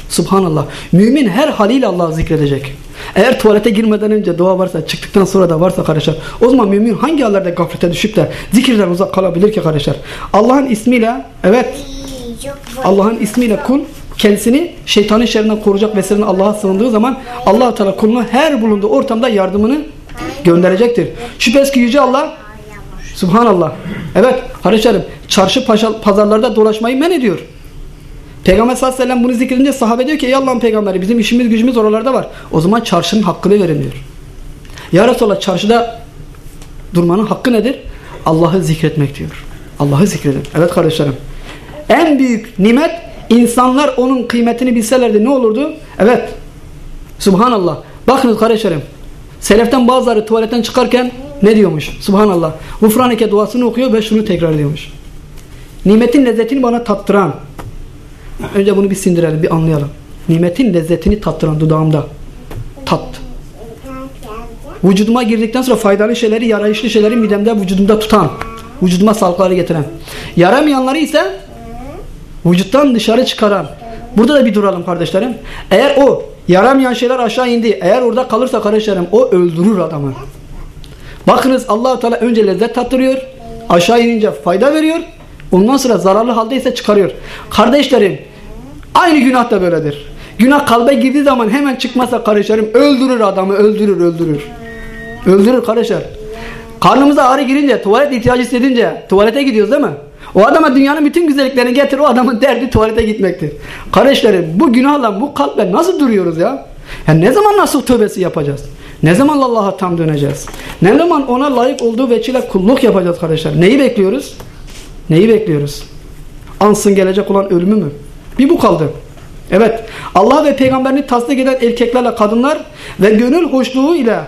Subhanallah. Mümin her haliyle Allah'ı zikredecek. Eğer tuvalete girmeden önce dua varsa, çıktıktan sonra da varsa kardeşler, o zaman mümin hangi yerlerde gaflete düşüp de zikirden uzak kalabilir ki kardeşler? Allah'ın ismiyle, evet, Allah'ın ismiyle kul kendisini şeytanın şerrinden koruyacak vesileden Allah'a sığındığı zaman allah Teala kuluna her bulunduğu ortamda yardımını gönderecektir. Şüphesiz ki Yüce Allah Subhanallah. Evet kardeşlerim çarşı pazarlarda dolaşmayı men ediyor. Peygamber sallallahu aleyhi ve sellem bunu zikredince sahabe diyor ki ey Allah'ın peygamberi bizim işimiz gücümüz oralarda var. O zaman çarşının hakkını verin diyor. Ya Resulallah çarşıda durmanın hakkı nedir? Allah'ı zikretmek diyor. Allah'ı zikredin. Evet kardeşlerim. En büyük nimet insanlar onun kıymetini bilselerdi ne olurdu? Evet. Subhanallah. Bakınız kardeşlerim. Seleften bazıları tuvaletten çıkarken ne diyormuş? Subhanallah. Gufraneke duasını okuyor ve şunu tekrar ediyormuş. Nimetin lezzetini bana tattıran. Önce bunu bir sindirelim, bir anlayalım. Nimetin lezzetini tattıran dudağımda. Tat. Vücuduma girdikten sonra faydalı şeyleri, yarayışlı şeyleri midemde, vücudumda tutan. Vücuduma sağlıkları getiren. Yaramayanları ise vücuttan dışarı çıkaran. Burada da bir duralım kardeşlerim. Eğer o yaramayan şeyler aşağı indi. Eğer orada kalırsa kardeşlerim o öldürür adamı. Bakınız allah Teala önce lezzet tattırıyor. Aşağı inince fayda veriyor. Ondan sonra zararlı haldeyse çıkarıyor. Kardeşlerim aynı günah da böyledir. Günah kalbe girdiği zaman hemen çıkmazsa kardeşlerim öldürür adamı öldürür öldürür. Öldürür kardeşler. Karnımıza ağrı girince tuvalet ihtiyacı hissedince tuvalete gidiyoruz değil mi? O adama dünyanın bütün güzelliklerini getir o adamın derdi tuvalete gitmektir. Kardeşlerim bu günahla bu kalple nasıl duruyoruz ya? Yani ne zaman nasıl tövbesi yapacağız? Ne zaman Allah'a tam döneceğiz? Ne zaman ona layık olduğu veçile kulluk yapacağız kardeşler? Neyi bekliyoruz? Neyi bekliyoruz? Ansın gelecek olan ölümü mü? Bir bu kaldı. Evet. Allah ve peygamberini tasdik eden erkeklerle kadınlar ve gönül hoşluğu ile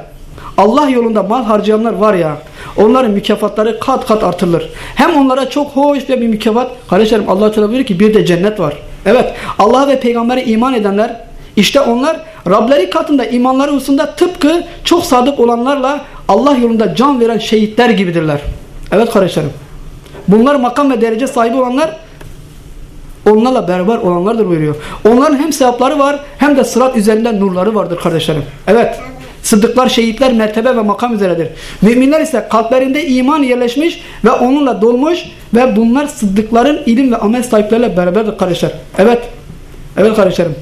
Allah yolunda mal harcayanlar var ya onların mükafatları kat kat artırılır. Hem onlara çok hoş bir mükafat. Kardeşlerim Allah Teala buyuruyor ki bir de cennet var. Evet Allah ve peygambere iman edenler işte onlar Rableri katında imanları hususunda tıpkı çok sadık olanlarla Allah yolunda can veren şehitler gibidirler. Evet kardeşlerim. Bunlar makam ve derece sahibi olanlar onlarla beraber olanlardır buyuruyor. Onların hem sevapları var hem de sırat üzerinde nurları vardır kardeşlerim. Evet. Sıddıklar, şehitler mertebe ve makam üzeredir. Müminler ise kalplerinde iman yerleşmiş ve onunla dolmuş ve bunlar sıddıkların ilim ve amel sahipleriyle beraberdir kardeşler. Evet. Evet kardeşlerim.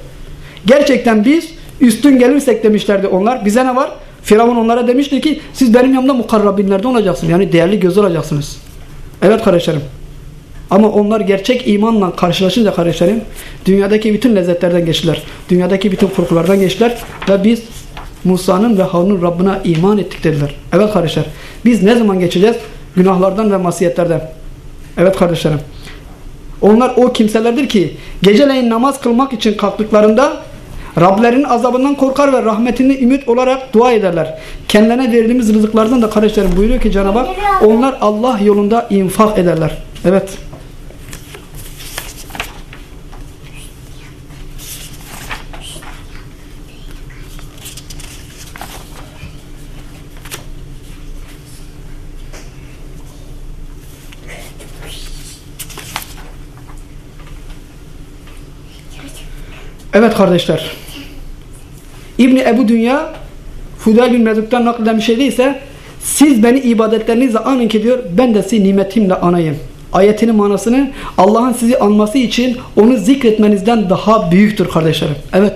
Gerçekten biz üstün gelirsek demişlerdi onlar. Bize ne var? Firavun onlara demişti ki siz benim yanımda mukarrabinlerde olacaksınız. Yani değerli göz olacaksınız. Evet kardeşlerim. Ama onlar gerçek imanla karşılaşınca kardeşlerim dünyadaki bütün lezzetlerden geçtiler. Dünyadaki bütün korkulardan geçtiler ve biz Musa'nın ve Harun'un Rabbine iman ettik dediler. Evet kardeşler. Biz ne zaman geçeceğiz? Günahlardan ve masiyetlerden. Evet kardeşlerim. Onlar o kimselerdir ki geceleyin namaz kılmak için kalktıklarında Rablerinin azabından korkar ve rahmetini ümit olarak dua ederler. Kendilerine verildiğimiz rızıklardan da kardeşlerim buyuruyor ki Cenab-ı Hak onlar Allah yolunda infak ederler. Evet. Evet kardeşler. İbni Ebu Dünya Fudayl bin Mezuk'tan nakleden bir şey değilse siz beni ibadetlerinizle anın ki diyor ben de sizi nimetimle anayım. Ayetinin manasını Allah'ın sizi anması için onu zikretmenizden daha büyüktür kardeşlerim. Evet.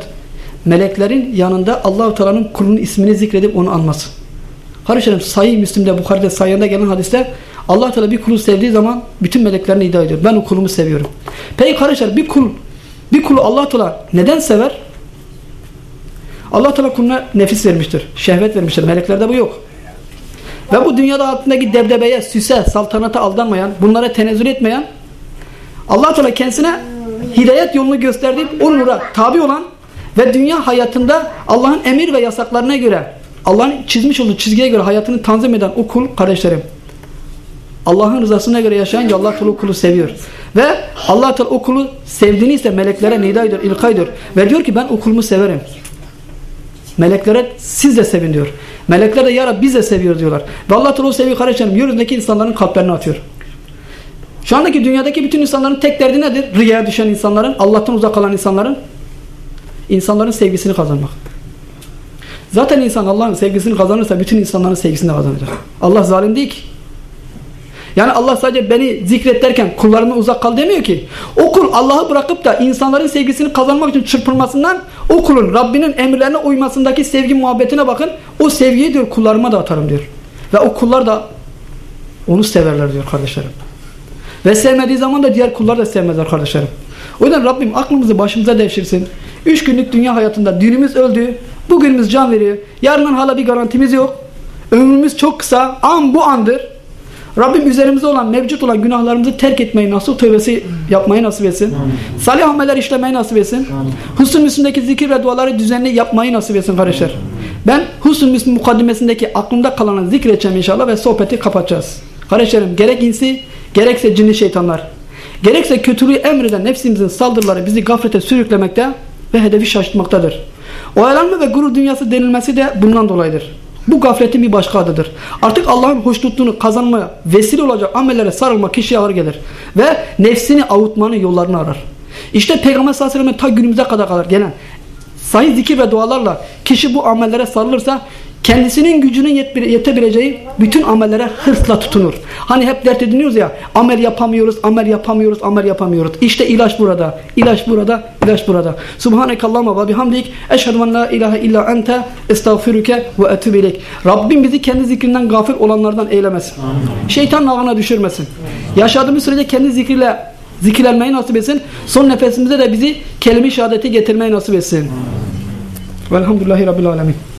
Meleklerin yanında Allahu Teala'nın kulunun ismini zikredip onu anması. Kardeşlerim Sahih Müslim'de Bukhari'de sayında gelen hadiste Allah Teala bir kulu sevdiği zaman bütün meleklerini iddia ediyor. Ben o kulumu seviyorum. Peki kardeşler bir kul bir kulu Allah Teala neden sever? Allah Teala kuluna nefis vermiştir. Şehvet vermiştir. Meleklerde bu yok. Ve bu dünyada altındaki debdebeye, süse, saltanata aldanmayan, bunlara tenezzül etmeyen Allah Teala kendisine hidayet yolunu gösterdiği o nura tabi olan ve dünya hayatında Allah'ın emir ve yasaklarına göre Allah'ın çizmiş olduğu çizgiye göre hayatını tanzim eden o kul kardeşlerim Allah'ın rızasına göre yaşayınca Allah Teala kulu seviyor. Ve Allah Teala o kulu sevdiğini ise meleklere nidaydır, ilkaydır. Ve diyor ki ben o kulumu severim. Meleklere siz de sevin diyor. Melekler de ya Rabbi biz de seviyor diyorlar. Ve Allah Teala o seviyor kardeşlerim. Yeryüzündeki insanların kalplerini atıyor. Şu andaki dünyadaki bütün insanların tek derdi nedir? Rüyaya düşen insanların, Allah'tan uzak kalan insanların insanların sevgisini kazanmak. Zaten insan Allah'ın sevgisini kazanırsa bütün insanların sevgisini de kazanacak. Allah zalim değil ki. Yani Allah sadece beni zikret derken kullarından uzak kal demiyor ki. O kul Allah'ı bırakıp da insanların sevgisini kazanmak için çırpınmasından o kulun Rabbinin emirlerine uymasındaki sevgi muhabbetine bakın. O sevgiyi diyor kullarıma da atarım diyor. Ve o kullar da onu severler diyor kardeşlerim. Ve sevmediği zaman da diğer kullar da sevmezler kardeşlerim. O yüzden Rabbim aklımızı başımıza devşirsin. Üç günlük dünya hayatında dünümüz öldü. Bugünümüz can veriyor. Yarından hala bir garantimiz yok. Ömrümüz çok kısa. An bu andır. Rabbim üzerimizde olan, mevcut olan günahlarımızı terk etmeyi, nasıl tövbesi yapmayı nasip etsin. Salih ameller işlemeyi nasip etsin. Husn-ı zikir ve duaları düzenli yapmayı nasip etsin kardeşler. Ben Husn-ı Müslim mukaddimesindeki aklımda kalanı zikredeceğim inşallah ve sohbeti kapatacağız. Kardeşlerim gerek insi, gerekse cinli şeytanlar, gerekse kötülüğü emreden nefsimizin saldırıları bizi gaflete sürüklemekte ve hedefi şaşırtmaktadır. Oyalanma ve gurur dünyası denilmesi de bundan dolayıdır. Bu gafletin bir başka adıdır. Artık Allah'ın hoşnutluğunu kazanmaya vesile olacak amellere sarılmak kişiye ağır gelir. Ve nefsini avutmanın yollarını arar. İşte Peygamber sallallahu aleyhi ve sellem ta günümüze kadar kadar gelen sahih zikir ve dualarla kişi bu amellere sarılırsa kendisinin gücünün yetebileceği bütün amellere hırsla tutunur. Hani hep dert ediniyoruz ya amel yapamıyoruz, amel yapamıyoruz, amel yapamıyoruz. İşte ilaç burada, ilaç burada, ilaç burada. Subhanekallahumma ve bihamdik. Eşhedü en la ilahe illa ente estağfiruke ve etûbü ileyk. Rabbim bizi kendi zikrinden gafil olanlardan eylemesin. Şeytan ağına düşürmesin. Yaşadığımız sürece kendi zikriyle zikirlenmeyi nasip etsin. Son nefesimize de bizi kelime-i şehadeti getirmeyi nasip etsin. Velhamdülillahi Rabbil Alemin.